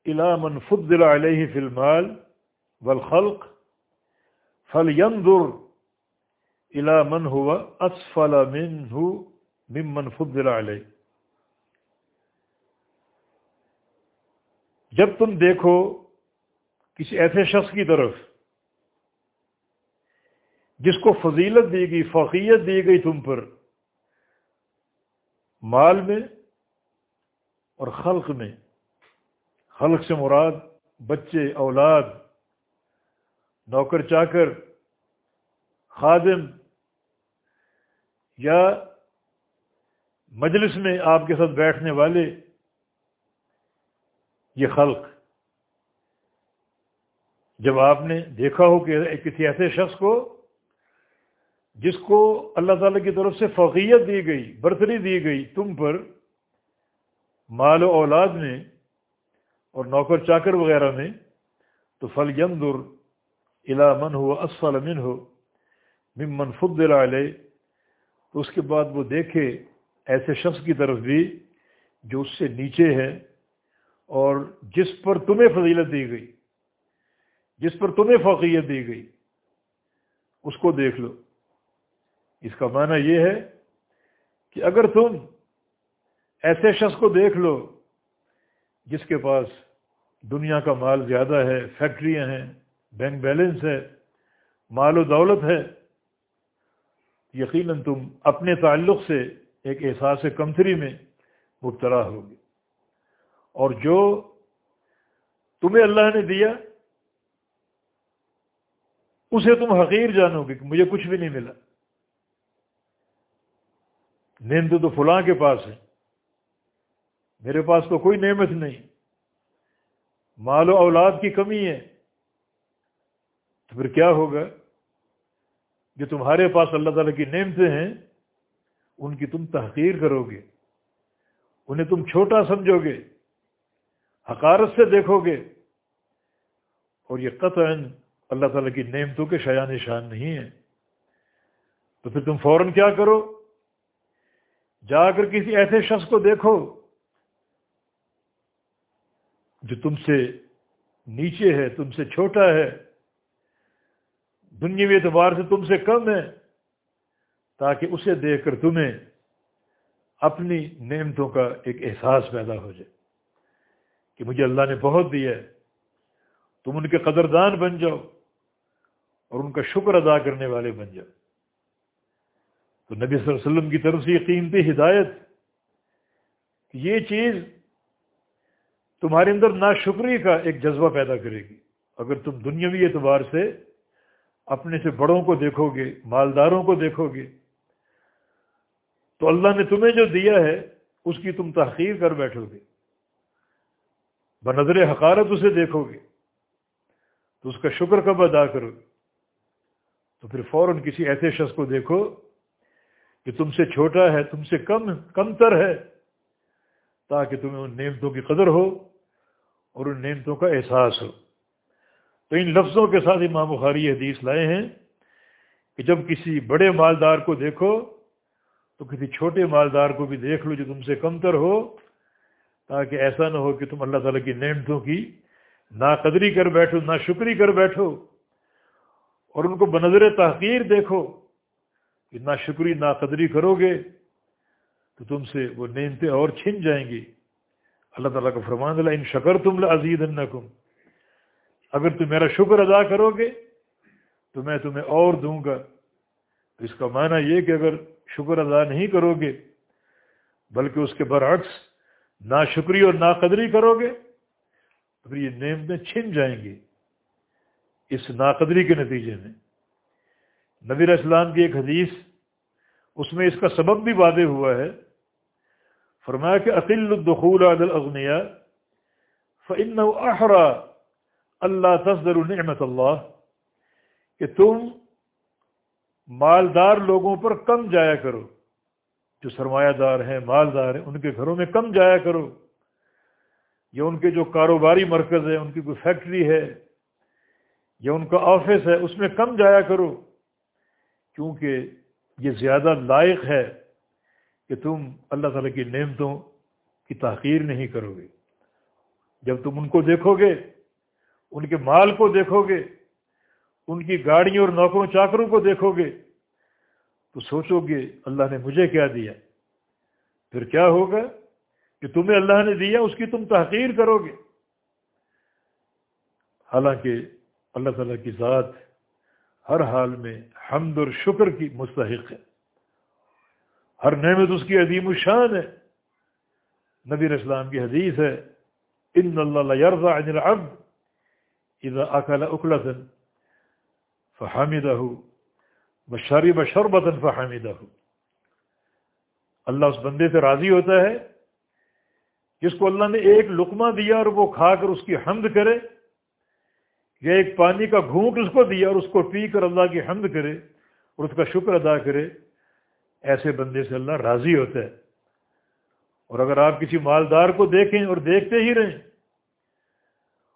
الى من فضل عليه في المال والخلق فلينظر الى من هو اسفل منه ممن فضل عليه. جب تم دیکھو کسی ایسے شخص کی طرف جس کو فضیلت دی گئی فوقیت دی گئی تم پر، مال میں اور خلق میں، خلق سے مراد بچے، اولاد، نوکر چاکر، خادم، یا مجلس میں آپ کے ساتھ بیٹھنے والے، یہ خلق۔ جب آپ نے دیکھا ہو کہ کسی ایسے شخص کو، جس کو اللہ تعالیٰ کی طرف سے فوقیت دی گئی، برتری دی گئی تم پر مال و اولاد میں اور نوکر چاکر وغیرہ میں تو فل یمدر الا من ہو اسفل من ہو ممن فضل علیہ تو اس کے بعد وہ دیکھے ایسے شخص کی طرف بھی جو اس سے نیچے ہے اور جس پر تمہیں فضیلت دی گئی، جس پر تمہیں فوقیت دی گئی، اس کو دیکھ لو۔ اس کا معنی یہ ہے کہ اگر تم ایسے شخص کو دیکھ لو جس کے پاس دنیا کا مال زیادہ ہے، فیکٹریاں ہیں، بینک بیلنس ہے، مال و دولت ہے۔ یقیناً تم اپنے تعلق سے ایک احساس کمتری میں مبتلا ہوگی اور جو تمہیں اللہ نے دیا، اسے تم حقیر جانو گے کہ مجھے کچھ بھی نہیں ملا۔ نیند تو فلاں کے پاس ہے۔ میرے پاس تو کوئی نعمت نہیں۔ مال و اولاد کی کمی ہے۔ تو پھر کیا ہوگا؟ جو تمہارے پاس اللہ تعالیٰ کی نعمتیں ہیں، ان کی تم تحقیر کرو گے۔ انہیں تم چھوٹا سمجھو گے۔ حقارت سے دیکھو گے۔ اور یہ قطع اللہ تعالیٰ کی نعمتوں کے شایان شان نہیں ہے تو پھر تم فوراً کیا کرو؟ جا کر کسی ایسے شخص کو دیکھو۔ جو تم سے نیچے ہے، تم سے چھوٹا ہے، دنیاوی اعتبار سے تم سے کم ہے، تاکہ اسے دیکھ کر تمہیں اپنی نعمتوں کا ایک احساس پیدا ہو جائے کہ مجھے اللہ نے بہت دیا ہے۔ تم ان کے قدردان بن جاؤ اور ان کا شکر ادا کرنے والے بن جاؤ۔ تو نبی صلی اللہ علیہ وسلم کی طرف سے یہ قیمتی ہدایت کہ یہ چیز تمہارے اندر ناشکری کا ایک جذبہ پیدا کرے گی۔ اگر تم دنیاوی اعتبار سے اپنے سے بڑوں کو دیکھو گے، مالداروں کو دیکھو گے، تو اللہ نے تمہیں جو دیا ہے، اس کی تم تحقیر کر بیٹھو گے۔ بنظر حقارت اسے دیکھو گے۔ تو اس کا شکر کب ادا کرو گے؟ تو پھر فوراً کسی ایسے شخص کو دیکھو کہ تم سے چھوٹا ہے، تم سے کم کم تر ہے، تاکہ تمہیں ان نعمتوں کی قدر ہو۔ اور ان نعمتوں کا احساس ہو۔ تو ان لفظوں کے ساتھ امام بخاری حدیث لائے ہیں کہ جب کسی بڑے مالدار کو دیکھو، تو کسی چھوٹے مالدار کو بھی دیکھ لو جو تم سے کمتر ہو، تاکہ ایسا نہ ہو کہ تم اللہ تعالیٰ کی نعمتوں کی نا قدری کر بیٹھو نہ شکری کر بیٹھو اور ان کو بنظر تحقیر دیکھو کہ نہ شکری نہ قدری کرو گے تو تم سے وہ نعمتیں اور چھن جائیں گی۔ اللہ تعالیٰ کا فرمان اللہ ان شکر تم عزیز اگر تم میرا شکر ادا کرو گے، تو میں تمہیں اور دوں گا۔ تو اس کا معنی یہ کہ اگر شکر ادا نہیں کرو گے، بلکہ اس کے برعکس نا شکری اور نا قدری کرو گے، تو پھر یہ نعمتیں چھن جائیں گی۔ اس ناقدری کے نتیجے میں۔ نبیر اسلام کی ایک حدیث، اس میں اس کا سبب بھی واضح ہوا ہے۔ فرمایا کہ عقیل الدخول عدل اغنیا فن احرا اللہ تصدر نعمت اللہ کہ تم مالدار لوگوں پر کم جایا کرو جو سرمایہ دار ہیں، مالدار ہیں، ان کے گھروں میں کم جایا کرو یا ان کے جو کاروباری مرکز ہے ان کی کوئی فیکٹری ہے یا ان کا آفس ہے، اس میں کم جایا کرو کیونکہ یہ زیادہ لائق ہے کہ تم اللہ تعالیٰ کی نعمتوں کی تحقیر نہیں کرو گے۔ جب تم ان کو دیکھو گے، ان کے مال کو دیکھو گے، ان کی گاڑیوں اور نوکروں، چاکروں کو دیکھو گے، تو سوچو گے، اللہ نے مجھے کیا دیا؟ پھر کیا ہوگا کہ تمہیں اللہ نے دیا، اس کی تم تحقیر کرو گے۔ حالانکہ اللہ تعالیٰ کی ذات ہر حال میں حمد اور شکر کی مستحق ہے۔ ہر نعمت اس کی عظیم الشان ہے۔ نبی اسلام کی حدیث ہے ان اللہ یرزا عن العبد اذا اکل اکلتا فحمدہ بشرب شربتا فحمدہ اللہ اس بندے سے راضی ہوتا ہے جس کو اللہ نے ایک لقمہ دیا اور وہ کھا کر اس کی حمد کرے، یا ایک پانی کا گھونٹ اس کو دیا اور اس کو پی کر اللہ کی حمد کرے اور اس کا شکر ادا کرے۔ ایسے بندے سے اللہ راضی ہوتا ہے۔ اور اگر آپ کسی مالدار کو دیکھیں اور دیکھتے ہی رہیں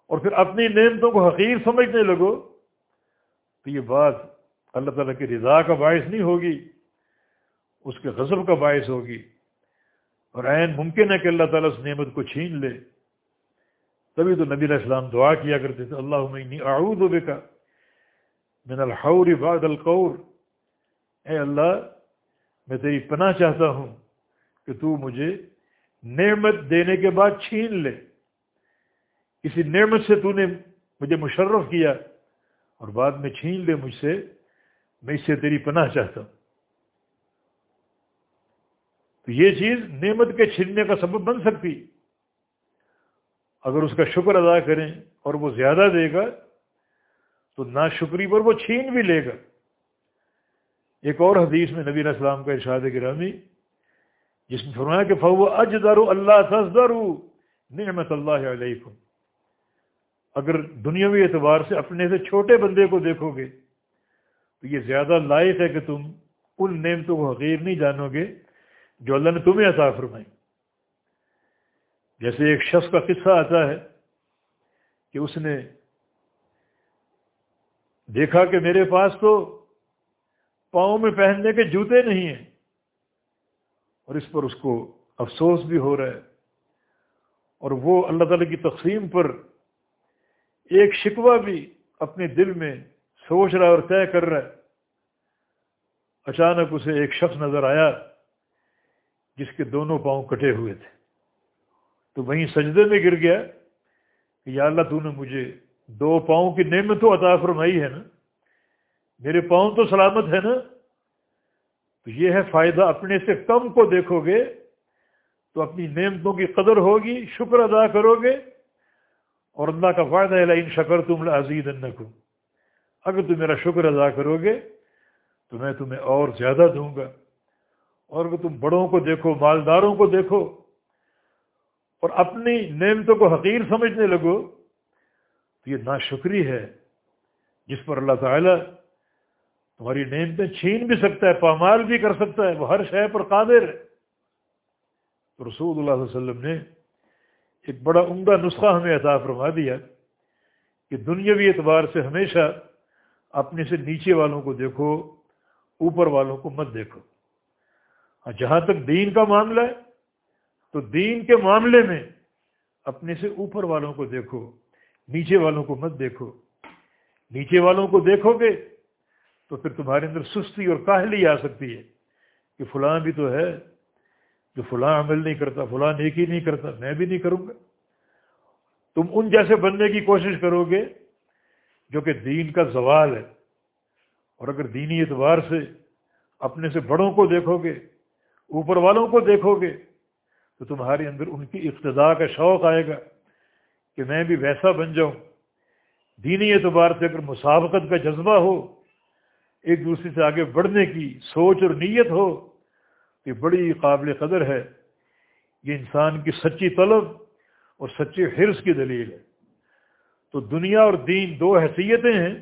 اور پھر اپنی نعمتوں کو حقیر سمجھنے لگو، تو یہ بات اللہ تعالیٰ کی رضا کا باعث نہیں ہوگی، اس کے غضب کا باعث ہوگی۔ اور عین ممکن ہے کہ اللہ تعالیٰ اس نعمت کو چھین لے۔ تبھی تو نبی علیہ السلام دعا کیا کرتے تھے اللہ عمنی اعوذ بکا من الحور بعد القور اے اللہ میں تیری پناہ چاہتا ہوں کہ تو مجھے نعمت دینے کے بعد چھین لے۔ کسی نعمت سے تو نے مجھے مشرف کیا اور بعد میں چھین لے مجھ سے۔ میں اس سے تیری پناہ چاہتا ہوں۔ تو یہ چیز نعمت کے چھیننے کا سبب بن سکتی۔ اگر اس کا شکر ادا کریں اور وہ زیادہ دے گا، تو نا شکری پر وہ چھین بھی لے گا۔ ایک اور حدیث میں نبی علیہ السلام کا ارشاد گرامی، جس میں فرمایا کہ فو اج درو اللہ تصدر نعمت اللہ علیکم۔ اگر دنیاوی اعتبار سے اپنے سے چھوٹے بندے کو دیکھو گے، تو یہ زیادہ لائق ہے کہ تم ان نعمتوں کو حقیر نہیں جانو گے جو اللہ نے تمہیں عطا فرمائی۔ جیسے ایک شخص کا قصہ آتا ہے کہ اس نے دیکھا کہ میرے پاس تو پاؤں میں پہننے کے جوتے نہیں ہیں۔ اور اس پر اس کو افسوس بھی ہو رہا ہے۔ اور وہ اللہ تعالی کی تقسیم پر ایک شکوہ بھی اپنے دل میں سوچ رہا اور طے کر رہا ہے۔ اچانک اسے ایک شخص نظر آیا جس کے دونوں پاؤں کٹے ہوئے تھے۔ تو وہیں سجدے میں گر گیا کہ یا اللہ تو نے مجھے دو پاؤں کی نعمت تو عطا فرمائی ہے نا۔ میرے پاؤں تو سلامت ہے نا؟ تو یہ ہے فائدہ، اپنے سے کم کو دیکھو گے تو اپنی نعمتوں کی قدر ہوگی، شکر ادا کرو گے اور اللہ کا فائدہ ہے ان شکر تم عزیز اگر تم میرا شکر ادا کرو گے تو میں تمہیں اور زیادہ دوں گا۔ اور اگر تم بڑوں کو دیکھو، مالداروں کو دیکھو اور اپنی نعمتوں کو حقیر سمجھنے لگو تو یہ ناشکری ہے جس پر اللہ تعالیٰ تمہاری نعمتیں چھین بھی سکتا ہے، پامال بھی کر سکتا ہے، وہ ہر شے پر قادر ہے۔ تو رسول اللہ علیہ وسلم نے ایک بڑا عمدہ نسخہ ہمیں عطا فرما دیا کہ دنیاوی اعتبار سے ہمیشہ اپنے سے نیچے والوں کو دیکھو، اوپر والوں کو مت دیکھو۔ ہاں جہاں تک دین کا معاملہ ہے، تو دین کے معاملے میں اپنے سے اوپر والوں کو دیکھو، نیچے والوں کو مت دیکھو۔ نیچے والوں کو دیکھو گے تو پھر تمہارے اندر سستی اور کاہلی آ سکتی ہے کہ فلاں بھی تو ہے جو فلاں عمل نہیں کرتا، فلاں نیکی نہیں کرتا، میں بھی نہیں کروں گا۔ تم ان جیسے بننے کی کوشش کرو گے جو کہ دین کا زوال ہے۔ اور اگر دینی اعتبار سے اپنے سے بڑوں کو دیکھو گے، اوپر والوں کو دیکھو گے، تو تمہارے اندر ان کی ابتدا کا شوق آئے گا کہ میں بھی ویسا بن جاؤں۔ دینی اعتبار سے اگر مسابقت کا جذبہ ہو ایک دوسرے سے آگے بڑھنے کی سوچ اور نیت ہو، یہ بڑی قابل قدر ہے۔ یہ انسان کی سچی طلب اور سچے حرص کی دلیل ہے۔ تو دنیا اور دین دو حیثیتیں ہیں۔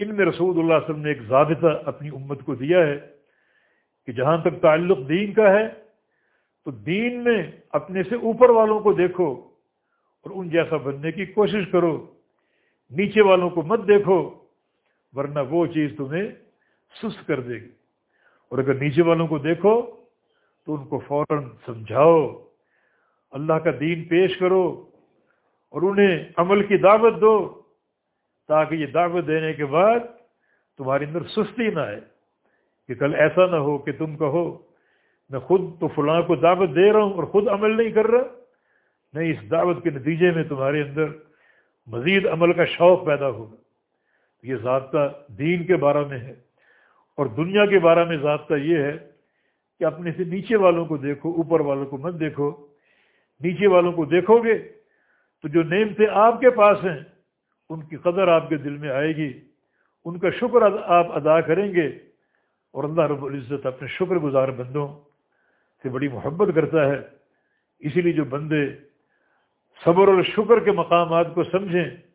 ان میں رسول اللہ علیہ وسلم نے ایک ضابطہ اپنی امت کو دیا ہے کہ جہاں تک تعلق دین کا ہے، تو دین میں اپنے سے اوپر والوں کو دیکھو اور ان جیسا بننے کی کوشش کرو۔ نیچے والوں کو مت دیکھو۔ ورنہ وہ چیز تمہیں سست کر دے گی۔ اور اگر نیچے والوں کو دیکھو، تو ان کو فوراً سمجھاؤ۔ اللہ کا دین پیش کرو اور انہیں عمل کی دعوت دو تاکہ یہ دعوت دینے کے بعد تمہارے اندر سستی نہ آئے۔ کہ کل ایسا نہ ہو کہ تم کہو، میں خود تو فلاں کو دعوت دے رہا ہوں اور خود عمل نہیں کر رہا۔ نہیں، اس دعوت کے نتیجے میں تمہارے اندر مزید عمل کا شوق پیدا ہوگا۔ یہ ضابطہ دین کے بارے میں ہے اور دنیا کے بارے میں ضابطہ یہ ہے کہ اپنے سے نیچے والوں کو دیکھو، اوپر والوں کو مت دیکھو۔ نیچے والوں کو دیکھو گے تو جو نعمتیں آپ کے پاس ہیں، ان کی قدر آپ کے دل میں آئے گی۔ ان کا شکر آپ ادا کریں گے اور اللہ رب العزت اپنے شکر گزار بندوں سے بڑی محبت کرتا ہے۔ اسی لیے جو بندے صبر اور شکر کے مقامات کو سمجھیں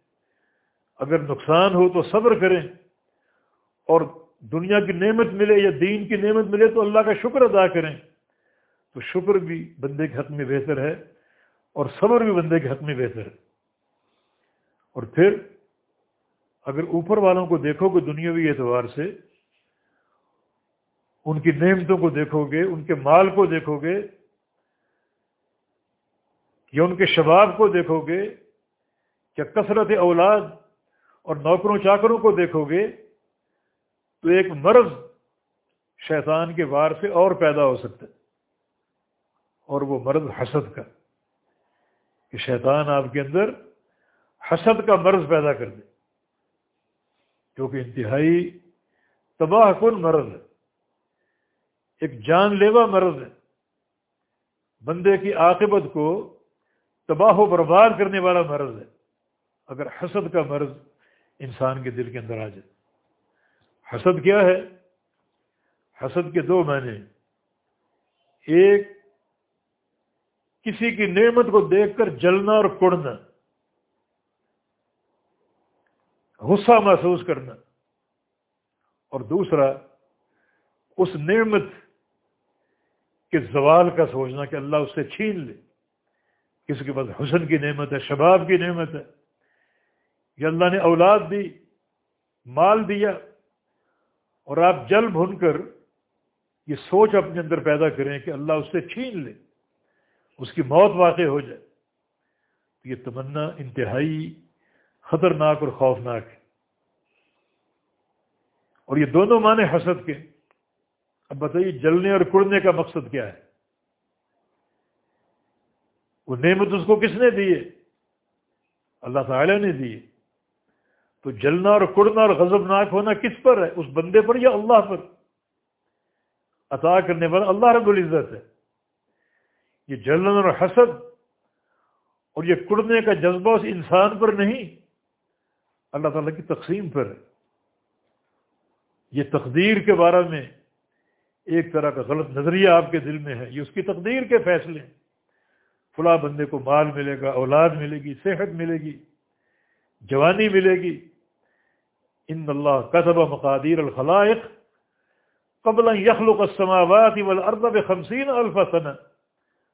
اگر نقصان ہو تو صبر کریں اور دنیا کی نعمت ملے یا دین کی نعمت ملے تو اللہ کا شکر ادا کریں تو شکر بھی بندے کے حق میں بہتر ہے اور صبر بھی بندے کے حق میں بہتر ہے۔ اور پھر اگر اوپر والوں کو دیکھو گے دنیاوی اعتبار سے، ان کی نعمتوں کو دیکھو گے، ان کے مال کو دیکھو گے، یا ان کے شباب کو دیکھو گے کیا کثرت اولاد اور نوکروں چاکروں کو دیکھو گے تو ایک مرض شیطان کے وار سے اور پیدا ہو سکتا ہے۔ اور وہ مرض حسد کا، کہ شیطان آپ کے اندر حسد کا مرض پیدا کر دے۔ جو کہ انتہائی تباہ کن مرض ہے۔ ایک جان لیوا مرض ہے۔ بندے کی عاقبت کو تباہ و برباد کرنے والا مرض ہے۔ اگر حسد کا مرض انسان کے دل کے اندر آ جائے۔ حسد کیا ہے؟ حسد کے دو معنی ایک، کسی کی نعمت کو دیکھ کر جلنا اور کڑنا غصہ محسوس کرنا۔ اور دوسرا، اس نعمت کے زوال کا سوچنا کہ اللہ اس سے چھین لے۔ کسی کے پاس حسن کی نعمت ہے، شباب کی نعمت ہے۔ یا اللہ نے اولاد دی، مال دیا، اور آپ جل بھن کر یہ سوچ اپنے اندر پیدا کریں کہ اللہ اس سے چھین لے، اس کی موت واقع ہو جائے۔ تو یہ تمنا انتہائی خطرناک اور خوفناک ہے۔ اور یہ دونوں معنی حسد کے۔ اب بتائیے، جلنے اور کڑنے کا مقصد کیا ہے؟ وہ نعمت اس کو کس نے دیے؟ اللہ تعالی نے دیے۔ تو جلنا اور کڑنا اور غضبناک ہونا کس پر ہے؟ اس بندے پر یا اللہ پر؟ عطا کرنے والا اللہ رب العزت ہے۔ یہ جلن اور حسد اور یہ کڑنے کا جذبہ اس انسان پر نہیں، اللہ تعالیٰ کی تقسیم پر ہے۔ یہ تقدیر کے بارے میں ایک طرح کا غلط نظریہ آپ کے دل میں ہے۔ یہ اس کی تقدیر کے فیصلے فلاں بندے کو مال ملے گا، اولاد ملے گی، صحت ملے گی، جوانی ملے گی۔ ان اللہ قطب مقادیر الخلائق قبل یخلق السماوات والارض بخمسین الف سنہ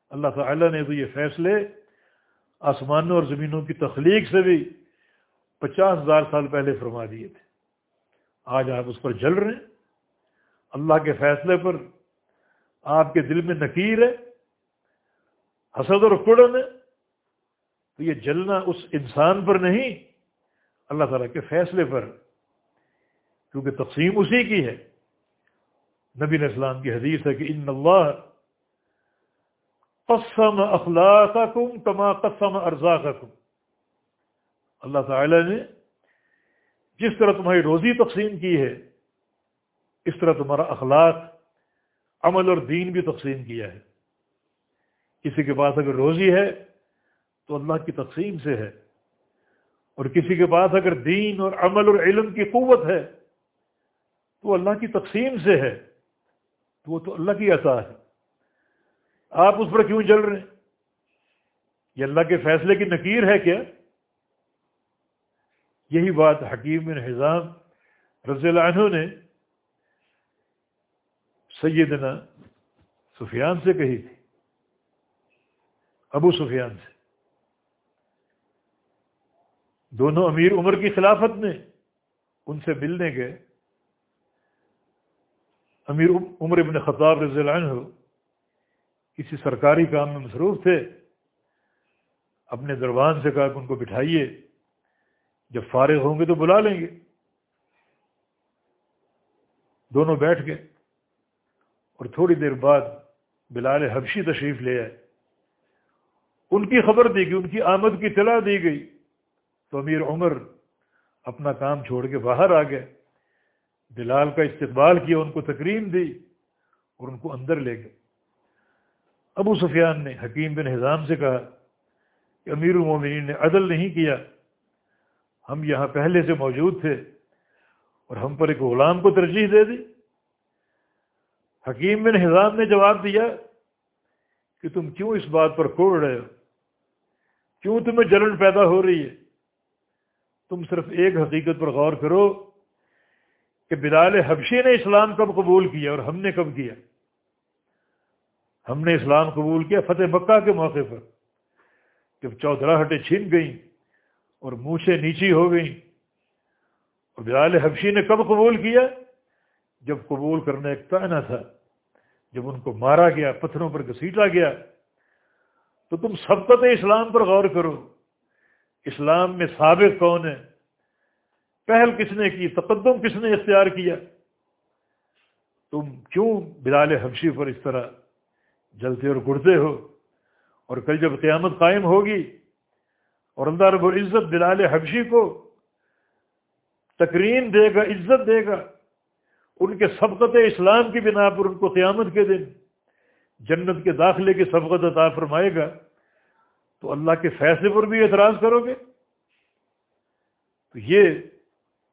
اللہ تعالی نے تو یہ فیصلے آسمانوں اور زمینوں کی تخلیق سے بھی پچاس ہزار سال پہلے فرما دیے تھے۔ آج آپ اس پر جل رہے ہیں۔ اللہ کے فیصلے پر آپ کے دل میں نکیر ہے۔ حسد اور کڑن ہے۔ تو یہ جلنا اس انسان پر نہیں، اللہ تعالیٰ کے فیصلے پر کیونکہ تقسیم اسی کی ہے۔ نبی علیہ السلام کی حدیث ہے کہ ان اللہ قسم اخلاقکم کما قسم ارزاقکم۔ اللہ تعالی نے جس طرح تمہاری روزی تقسیم کی ہے، اس طرح تمہارا اخلاق، عمل اور دین بھی تقسیم کیا ہے۔ کسی کے پاس اگر روزی ہے تو اللہ کی تقسیم سے ہے، اور کسی کے پاس اگر دین اور عمل اور علم کی قوت ہے تو اللہ کی تقسیم سے ہے، تو وہ تو اللہ کی عطا ہے۔ آپ اس پر کیوں جل رہے ہیں؟ یہ اللہ کے فیصلے کی نکیر ہے کیا؟ یہی بات حکیم بن حضام رضی اللہ عنہ نے سیدنا سفیان سے کہی تھی، ابو سفیان سے۔ دونوں امیر عمر کی خلافت میں ان سے ملنے گئے۔ امیر عمر ابن خطاب رضی اللہ عنہ کسی سرکاری کام میں مصروف تھے، اپنے دربان سے کہا کہ ان کو بٹھائیے، جب فارغ ہوں گے تو بلا لیں گے۔ دونوں بیٹھ گئے اور تھوڑی دیر بعد بلال حبشی تشریف لے آئے۔ ان کی خبر دی گئی، ان کی آمد کی اطلاع دی گئی۔ تو امیر عمر اپنا کام چھوڑ کے باہر آ گئے۔ بلال کا استقبال کیا، ان کو تکریم دی اور ان کو اندر لے گئے۔ ابو سفیان نے حکیم بن حضام سے کہا کہ امیر المومنین نے عدل نہیں کیا، ہم یہاں پہلے سے موجود تھے اور ہم پر ایک غلام کو ترجیح دے دی۔ حکیم بن حضام نے جواب دیا کہ تم کیوں اس بات پر کوڑ رہے ہو؟ کیوں تمہیں جلن پیدا ہو رہی ہے؟ تم صرف ایک حقیقت پر غور کرو کہ بلال حبشی نے اسلام کب قبول کیا اور ہم نے کب کیا؟ ہم نے اسلام قبول کیا فتح مکہ کے موقع پر۔ جب چودراہٹیں چھن گئیں اور مونچھیں نیچی ہو گئیں اور بلال حبشی نے کب قبول کیا؟ جب قبول کرنا ایک تعینہ تھا، جب ان کو مارا گیا، پتھروں پر گھسیٹا گیا، تو تم سبقت اسلام پر غور کرو۔ اسلام میں سابق کون ہے؟ پہل کس نے کی، تقدم کس نے اختیار کیا؟ تم کیوں بلال حبشی پر اس طرح جلتے اور گڑتے ہو؟ اور کل جب قیامت قائم ہوگی اور اللہ رب العزت بلال حبشی کو تکرین دے گا، عزت دے گا، ان کے سبقت اسلام کی بنا پر ان کو قیامت کے دن جنت کے داخلے کی سبقت عطا فرمائے گا، تو اللہ کے فیصلے پر بھی اعتراض کرو گے؟ تو یہ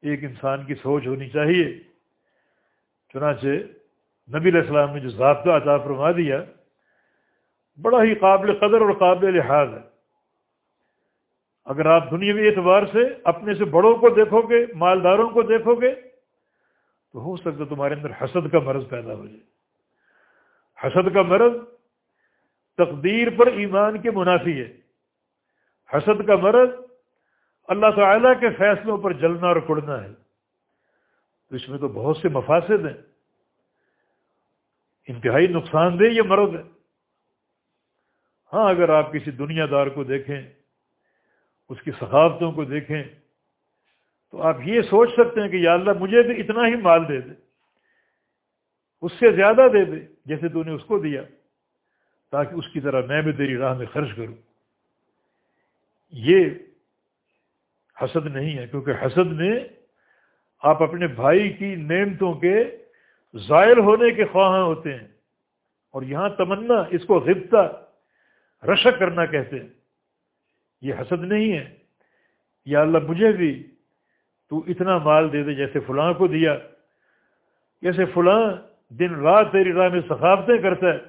ایک انسان کی سوچ ہونی چاہیے۔ چنانچہ نبی علیہ السلام نے جو ضابطہ عطا فرما دیا، بڑا ہی قابل قدر اور قابل لحاظ ہے۔ اگر آپ دنیاوی اعتبار سے اپنے سے بڑوں کو دیکھو گے، مالداروں کو دیکھو گے، تو ہو سکتا تمہارے اندر حسد کا مرض پیدا ہو جائے۔ حسد کا مرض تقدیر پر ایمان کے منافی ہے۔ حسد کا مرض اللہ تعالیٰ کے فیصلوں پر جلنا اور کڑنا ہے۔ تو اس میں تو بہت سے مفاصد ہیں۔ انتہائی نقصان دہ یہ مرض ہے۔ ہاں اگر آپ کسی دنیا دار کو دیکھیں، اس کی ثقافتوں کو دیکھیں، تو آپ یہ سوچ سکتے ہیں کہ یا اللہ مجھے بھی اتنا ہی مال دے دے، اس سے زیادہ دے دے جیسے تو نے اس کو دیا، تاکہ اس کی طرح میں بھی تیری راہ میں خرچ کروں۔ یہ حسد نہیں ہے، کیونکہ حسد میں آپ اپنے بھائی کی نعمتوں کے زائل ہونے کے خواہاں ہوتے ہیں۔ اور یہاں تمنا، اس کو غبطہ، رشک کرنا کہتے ہیں۔ یہ حسد نہیں ہے۔ یا اللہ مجھے بھی تو اتنا مال دے دے جیسے فلاں کو دیا۔ جیسے فلاں دن رات تیری راہ میں ثقافتیں کرتا ہے،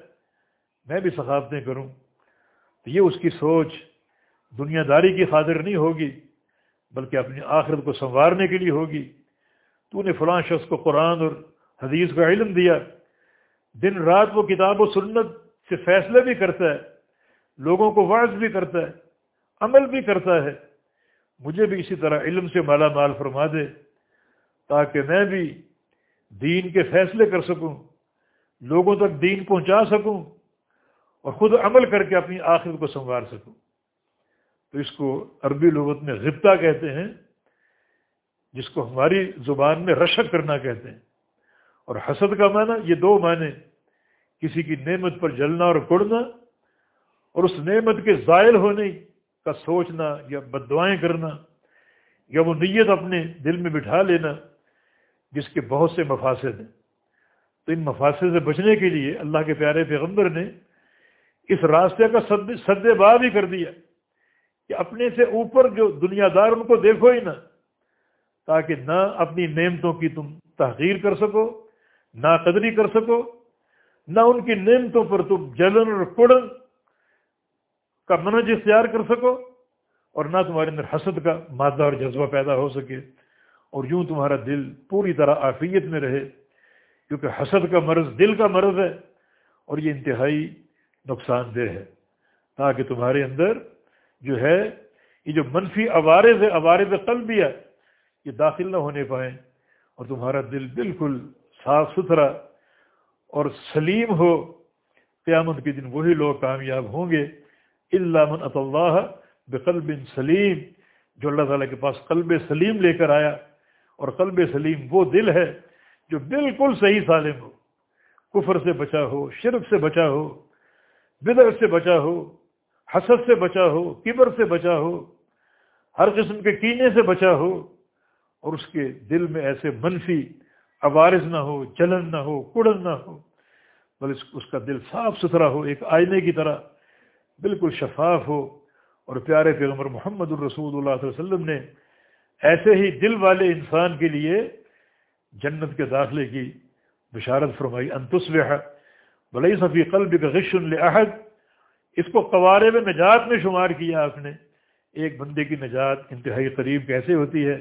میں بھی ثقافتیں کروں۔ تو یہ اس کی سوچ دنیا داری کی خاطر نہیں ہوگی۔ بلکہ اپنی آخرت کو سنوارنے کے لیے ہوگی۔ تو نے فلاں شخص کو قرآن اور حدیث کا علم دیا۔ دن رات وہ کتاب و سنت سے فیصلے بھی کرتا ہے، لوگوں کو واضح بھی کرتا ہے، عمل بھی کرتا ہے۔ مجھے بھی اسی طرح علم سے مالا مال فرما دے، تاکہ میں بھی دین کے فیصلے کر سکوں، لوگوں تک دین پہنچا سکوں اور خود عمل کر کے اپنی آخرت کو سنوار سکوں۔ تو اس کو عربی لغت میں غبطہ کہتے ہیں، جس کو ہماری زبان میں رشک کرنا کہتے ہیں۔ اور حسد کا معنی، یہ دو معنی، کسی کی نعمت پر جلنا اور کڑنا اور اس نعمت کے زائل ہونے کا سوچنا یا بدوائیں کرنا یا وہ نیت اپنے دل میں بٹھا لینا، جس کے بہت سے مفاصد ہیں۔ تو ان مفاصد سے بچنے کے لیے اللہ کے پیارے پیغمبر نے اس راستے کا سد باب ہی کر دیا۔ کہ اپنے سے اوپر جو دنیا دار ان کو دیکھو ہی نہ، تاکہ نہ اپنی نعمتوں کی تم تحقیر کر سکو، نہ قدری کر سکو، نہ ان کی نعمتوں پر تم جلن اور کڑن کا منج اختیار کر سکو اور نہ تمہارے اندر حسد کا مادہ اور جذبہ پیدا ہو سکے اور یوں تمہارا دل پوری طرح آفیت میں رہے، کیونکہ حسد کا مرض دل کا مرض ہے اور یہ انتہائی نقصان دہ ہے، تاکہ تمہارے اندر جو ہے، یہ جو منفی عوارض ہے، عوارض قلب ہے یہ داخل نہ ہونے پائیں اور تمہارا دل بالکل صاف ستھرا اور سلیم ہو۔ قیامت کے دن وہی لوگ کامیاب ہوں گے۔ اللہ من اللہ بقلب سلیم جو اللہ تعالیٰ کے پاس قلب سلیم لے کر آیا اور قلب سلیم وہ دل ہے جو بالکل صحیح سالم ہو۔ کفر سے بچا ہو، شرک سے بچا ہو بدر سے بچا ہو حسد سے بچا ہو، کبر سے بچا ہو، ہر قسم کے کینے سے بچا ہو، اور اس کے دل میں ایسے منفی عوارض نہ ہو چلن نہ ہو، کڑن نہ ہو، بلکہ اس کا دل صاف ستھرا ہو، ایک آئینے کی طرح بالکل شفاف ہو۔ اور پیارے پیغمبر محمد الرسول اللہ علیہ وسلم نے ایسے ہی دل والے انسان کے لیے جنت کے داخلے کی بشارت فرمائی انتسلح بلئی صفی قلب کا غش الحد اس کو قوارے میں نجات میں شمار کیا آپ نے۔ ایک بندے کی نجات انتہائی قریب کیسے ہوتی ہے؟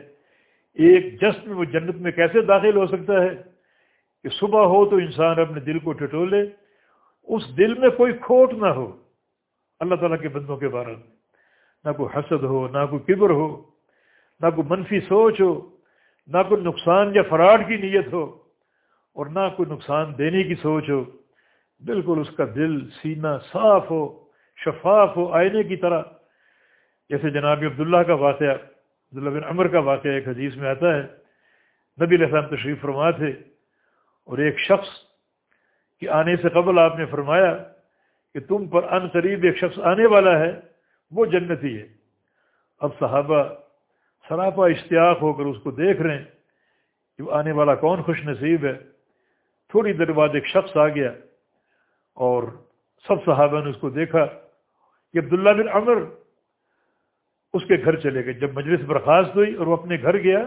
ایک جس میں وہ جنت میں کیسے داخل ہو سکتا ہے؟ کہ صبح ہو تو انسان اپنے دل کو ٹٹولے، اس دل میں کوئی کھوٹ نہ ہو۔ اللہ تعالیٰ کے بندوں کے بارے میں۔ نہ کوئی حسد ہو، نہ کوئی کبر ہو، نہ کوئی منفی سوچ ہو، نہ کوئی نقصان یا فراڈ کی نیت ہو، اور نہ کوئی نقصان دینے کی سوچ ہو۔ بالکل اس کا دل سینہ صاف ہو، شفاف ہو، آئینے کی طرح۔ جیسے جناب عبداللہ کا واقعہ، عبداللہ بن عمر کا واقعہ ایک حدیث میں آتا ہے۔ نبی علیہ السلام تشریف فرما تھے اور ایک شخص کے آنے سے قبل آپ نے فرمایا کہ تم پر ان قریب ایک شخص آنے والا ہے، وہ جنتی ہے۔ اب صحابہ سراپا اشتیاق ہو کر اس کو دیکھ رہے ہیں کہ وہ آنے والا کون خوش نصیب ہے۔ تھوڑی دیر بعد ایک شخص آ گیا۔ اور سب صحابہ نے اس کو دیکھا کہ عبداللہ بن عمر اس کے گھر چلے گئے۔ جب مجلس برخاست ہوئی اور وہ اپنے گھر گیا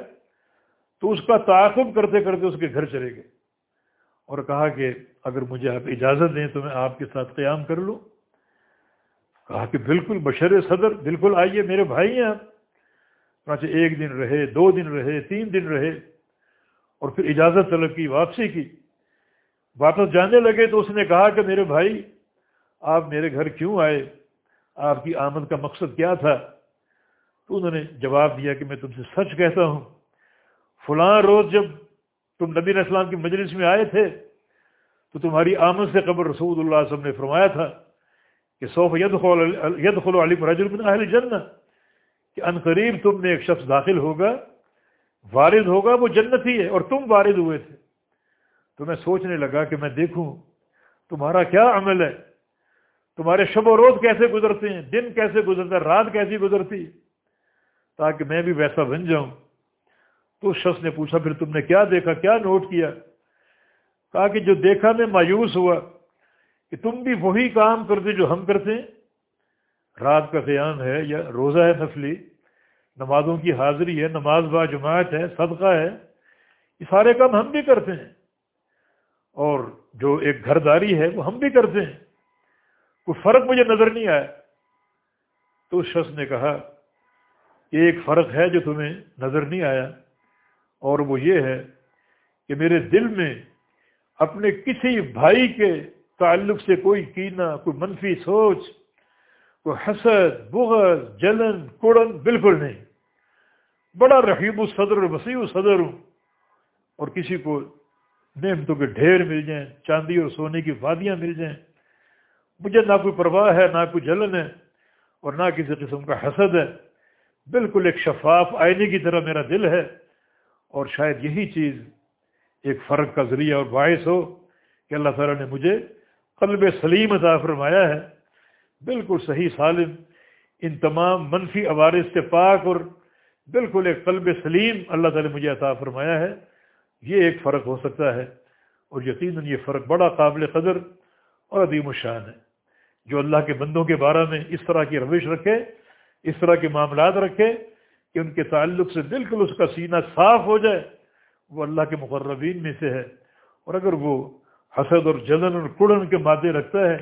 تو اس کا تعاقب کرتے کرتے اس کے گھر چلے گئے اور کہا کہ اگر مجھے آپ اجازت دیں تو میں آپ کے ساتھ قیام کر لوں۔ کہا کہ بالکل بشر صدر، بالکل آئیے میرے بھائی ہیں آپ ایک دن رہے، دو دن رہے، تین دن رہے اور پھر اجازت طلب کی، واپسی کی۔ واپس جانے لگے تو اس نے کہا کہ میرے بھائی، آپ میرے گھر کیوں آئے؟ آپ کی آمد کا مقصد کیا تھا؟ تو انہوں نے جواب دیا کہ میں تم سے سچ کہتا ہوں۔ فلاں روز جب تم نبی اسلام کی مجلس میں آئے تھے، تو تمہاری آمد سے قبر رسول اللہ علیہ وسلم نے فرمایا تھا کہ صوف ید خلو علی بن اہل جن کہ ان قریب تم میں ایک شخص داخل ہوگا، وارد ہوگا، وہ جنت ہی ہے اور تم وارد ہوئے تھے۔ تو میں سوچنے لگا کہ میں دیکھوں، تمہارا کیا عمل ہے؟ تمہارے شب و روز کیسے گزرتے ہیں؟ دن کیسے گزرتا ہے؟ رات کیسی گزرتی تاکہ میں بھی ویسا بن جاؤں۔ تو اس شخص نے پوچھا، پھر تم نے کیا دیکھا؟ کیا نوٹ کیا؟ کہا کہ جو دیکھا میں مایوس ہوا کہ تم بھی وہی کام کرتے جو ہم کرتے ہیں۔ رات کا قیام ہے یا روزہ ہے نفلی، نمازوں کی حاضری ہے، نماز با جماعت ہے، صدقہ ہے، یہ سارے کام ہم بھی کرتے ہیں۔ اور جو ایک گھرداری ہے وہ ہم بھی کرتے ہیں۔ کوئی فرق مجھے نظر نہیں آیا۔ تو اس شخص نے کہا کہ ایک فرق ہے جو تمہیں نظر نہیں آیا، اور وہ یہ ہے کہ میرے دل میں اپنے کسی بھائی کے تعلق سے کوئی کینہ، کوئی منفی سوچ، کوئی حسد، بغض، جلن کوڑن بالکل نہیں۔ بڑا رحیب الصدر وسیع صدر ہوں، اور کسی کو نعمتوں کے ڈھیر مل جائیں، چاندی اور سونے کی وادیاں مل جائیں۔ مجھے نہ کوئی پرواہ ہے، نہ کوئی جلن ہے اور نہ کسی قسم کا حسد ہے۔ بالکل ایک شفاف آئینے کی طرح میرا دل ہے اور شاید یہی چیز ایک فرق کا ذریعہ اور باعث ہو کہ اللہ تعالیٰ نے مجھے قلب سلیم عطا فرمایا ہے۔ بالکل صحیح سالم، ان تمام منفی عوارض سے پاک اور بالکل ایک قلب سلیم اللہ تعالیٰ نے مجھے عطا فرمایا ہے۔ یہ ایک فرق ہو سکتا ہے اور یقیناً یہ فرق بڑا قابل قدر اور عدیم الشان ہے۔ جو اللہ کے بندوں کے بارے میں اس طرح کی روش رکھے، اس طرح کے معاملات رکھے کہ ان کے تعلق سے بالکل اس کا سینہ صاف ہو جائے، وہ اللہ کے مقربین میں سے ہے۔ اور اگر وہ حسد اور جلن اور کڑن کے مادے رکھتا ہے،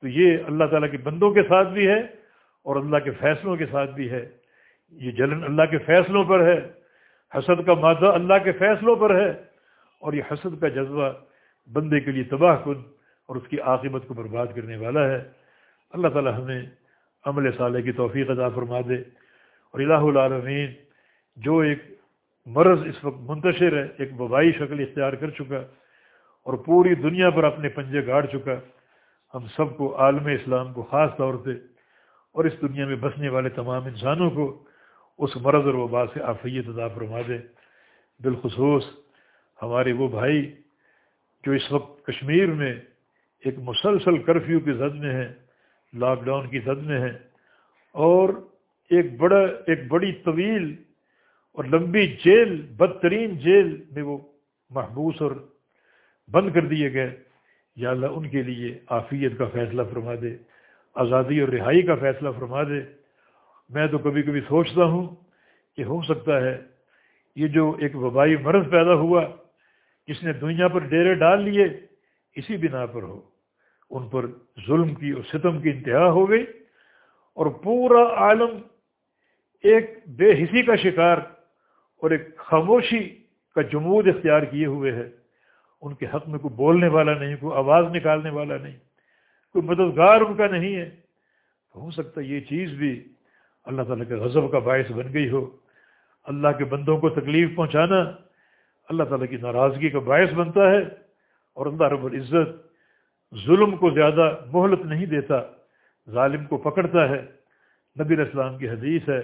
تو یہ اللہ تعالیٰ کے بندوں کے ساتھ بھی ہے اور اللہ کے فیصلوں کے ساتھ بھی ہے۔ یہ جلن اللہ کے فیصلوں پر ہے۔ حسد کا مادہ اللہ کے فیصلوں پر ہے اور یہ حسد کا جذبہ بندے کے لیے تباہ کن اور اس کی عاقبت کو برباد کرنے والا ہے۔ اللہ تعالیٰ ہمیں عمل صالح کی توفیق عطا فرما دے۔ اور الہ العالمین، جو ایک مرض اس وقت منتشر ہے، ایک وبائی شکل اختیار کر چکا اور پوری دنیا پر اپنے پنجے گاڑ چکا، ہم سب کو عالم اسلام کو خاص طور سے اور اس دنیا میں بسنے والے تمام انسانوں کو اس مرض اور وبا سے آفیت عطا فرما دے۔ بالخصوص ہمارے وہ بھائی جو اس وقت کشمیر میں ایک مسلسل کرفیو کی زد میں ہے لاک ڈاؤن کی زد میں ہے اور ایک بڑا، ایک بڑی طویل اور لمبی جیل، بدترین جیل میں وہ محبوس اور بند کر دیے گئے۔ یا اللہ ان کے لیے آفیت کا فیصلہ فرما دے، آزادی اور رہائی کا فیصلہ فرما دے۔ میں تو کبھی کبھی سوچتا ہوں کہ ہو سکتا ہے یہ جو ایک وبائی مرض پیدا ہوا، جس نے دنیا پر ڈیرے ڈال لیے، اسی بنا پر ہو۔ ان پر ظلم کی اور ستم کی انتہا ہو گئی اور پورا عالم ایک بے حسی کا شکار اور ایک خاموشی کا جمود اختیار کیے ہوئے ہے۔ ان کے حق میں کوئی بولنے والا نہیں، کوئی آواز نکالنے والا نہیں، کوئی مددگار ان کا نہیں ہے۔ ہو سکتا ہے یہ چیز بھی اللہ تعالیٰ کے غضب کا باعث بن گئی ہو۔ اللہ کے بندوں کو تکلیف پہنچانا اللہ تعالیٰ کی ناراضگی کا باعث بنتا ہے اور اللہ رب العزت ظلم کو زیادہ مہلت نہیں دیتا، ظالم کو پکڑتا ہے۔ نبی السلام کی حدیث ہے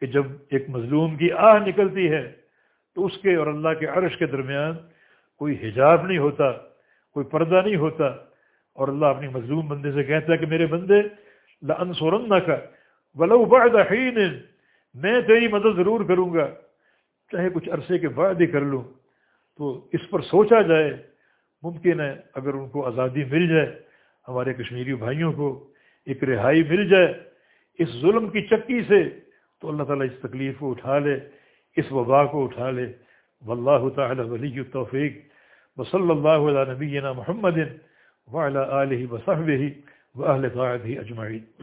کہ جب ایک مظلوم کی آہ نکلتی ہے تو اس کے اور اللہ کے عرش کے درمیان کوئی حجاب نہیں ہوتا، کوئی پردہ نہیں ہوتا اور اللہ اپنی مظلوم بندے سے کہتا ہے کہ میرے بندے لنصورن کا ولو بعد حین میں تیری مدد ضرور کروں گا۔ چاہے کچھ عرصے کے بعد ہی کر لوں۔ تو اس پر سوچا جائے، ممکن ہے اگر ان کو آزادی مل جائے، ہمارے کشمیری بھائیوں کو ایک رہائی مل جائے۔ اس ظلم کی چکی سے تو اللہ تعالیٰ اس تکلیف کو اٹھا لے، اس وبا کو اٹھا لے۔ واللہ تعالی ولی التوفیق۔ وصلی اللہ علیہ نبینا محمد وعلی آلہ وصحبہ وأهل طاعته أجمعين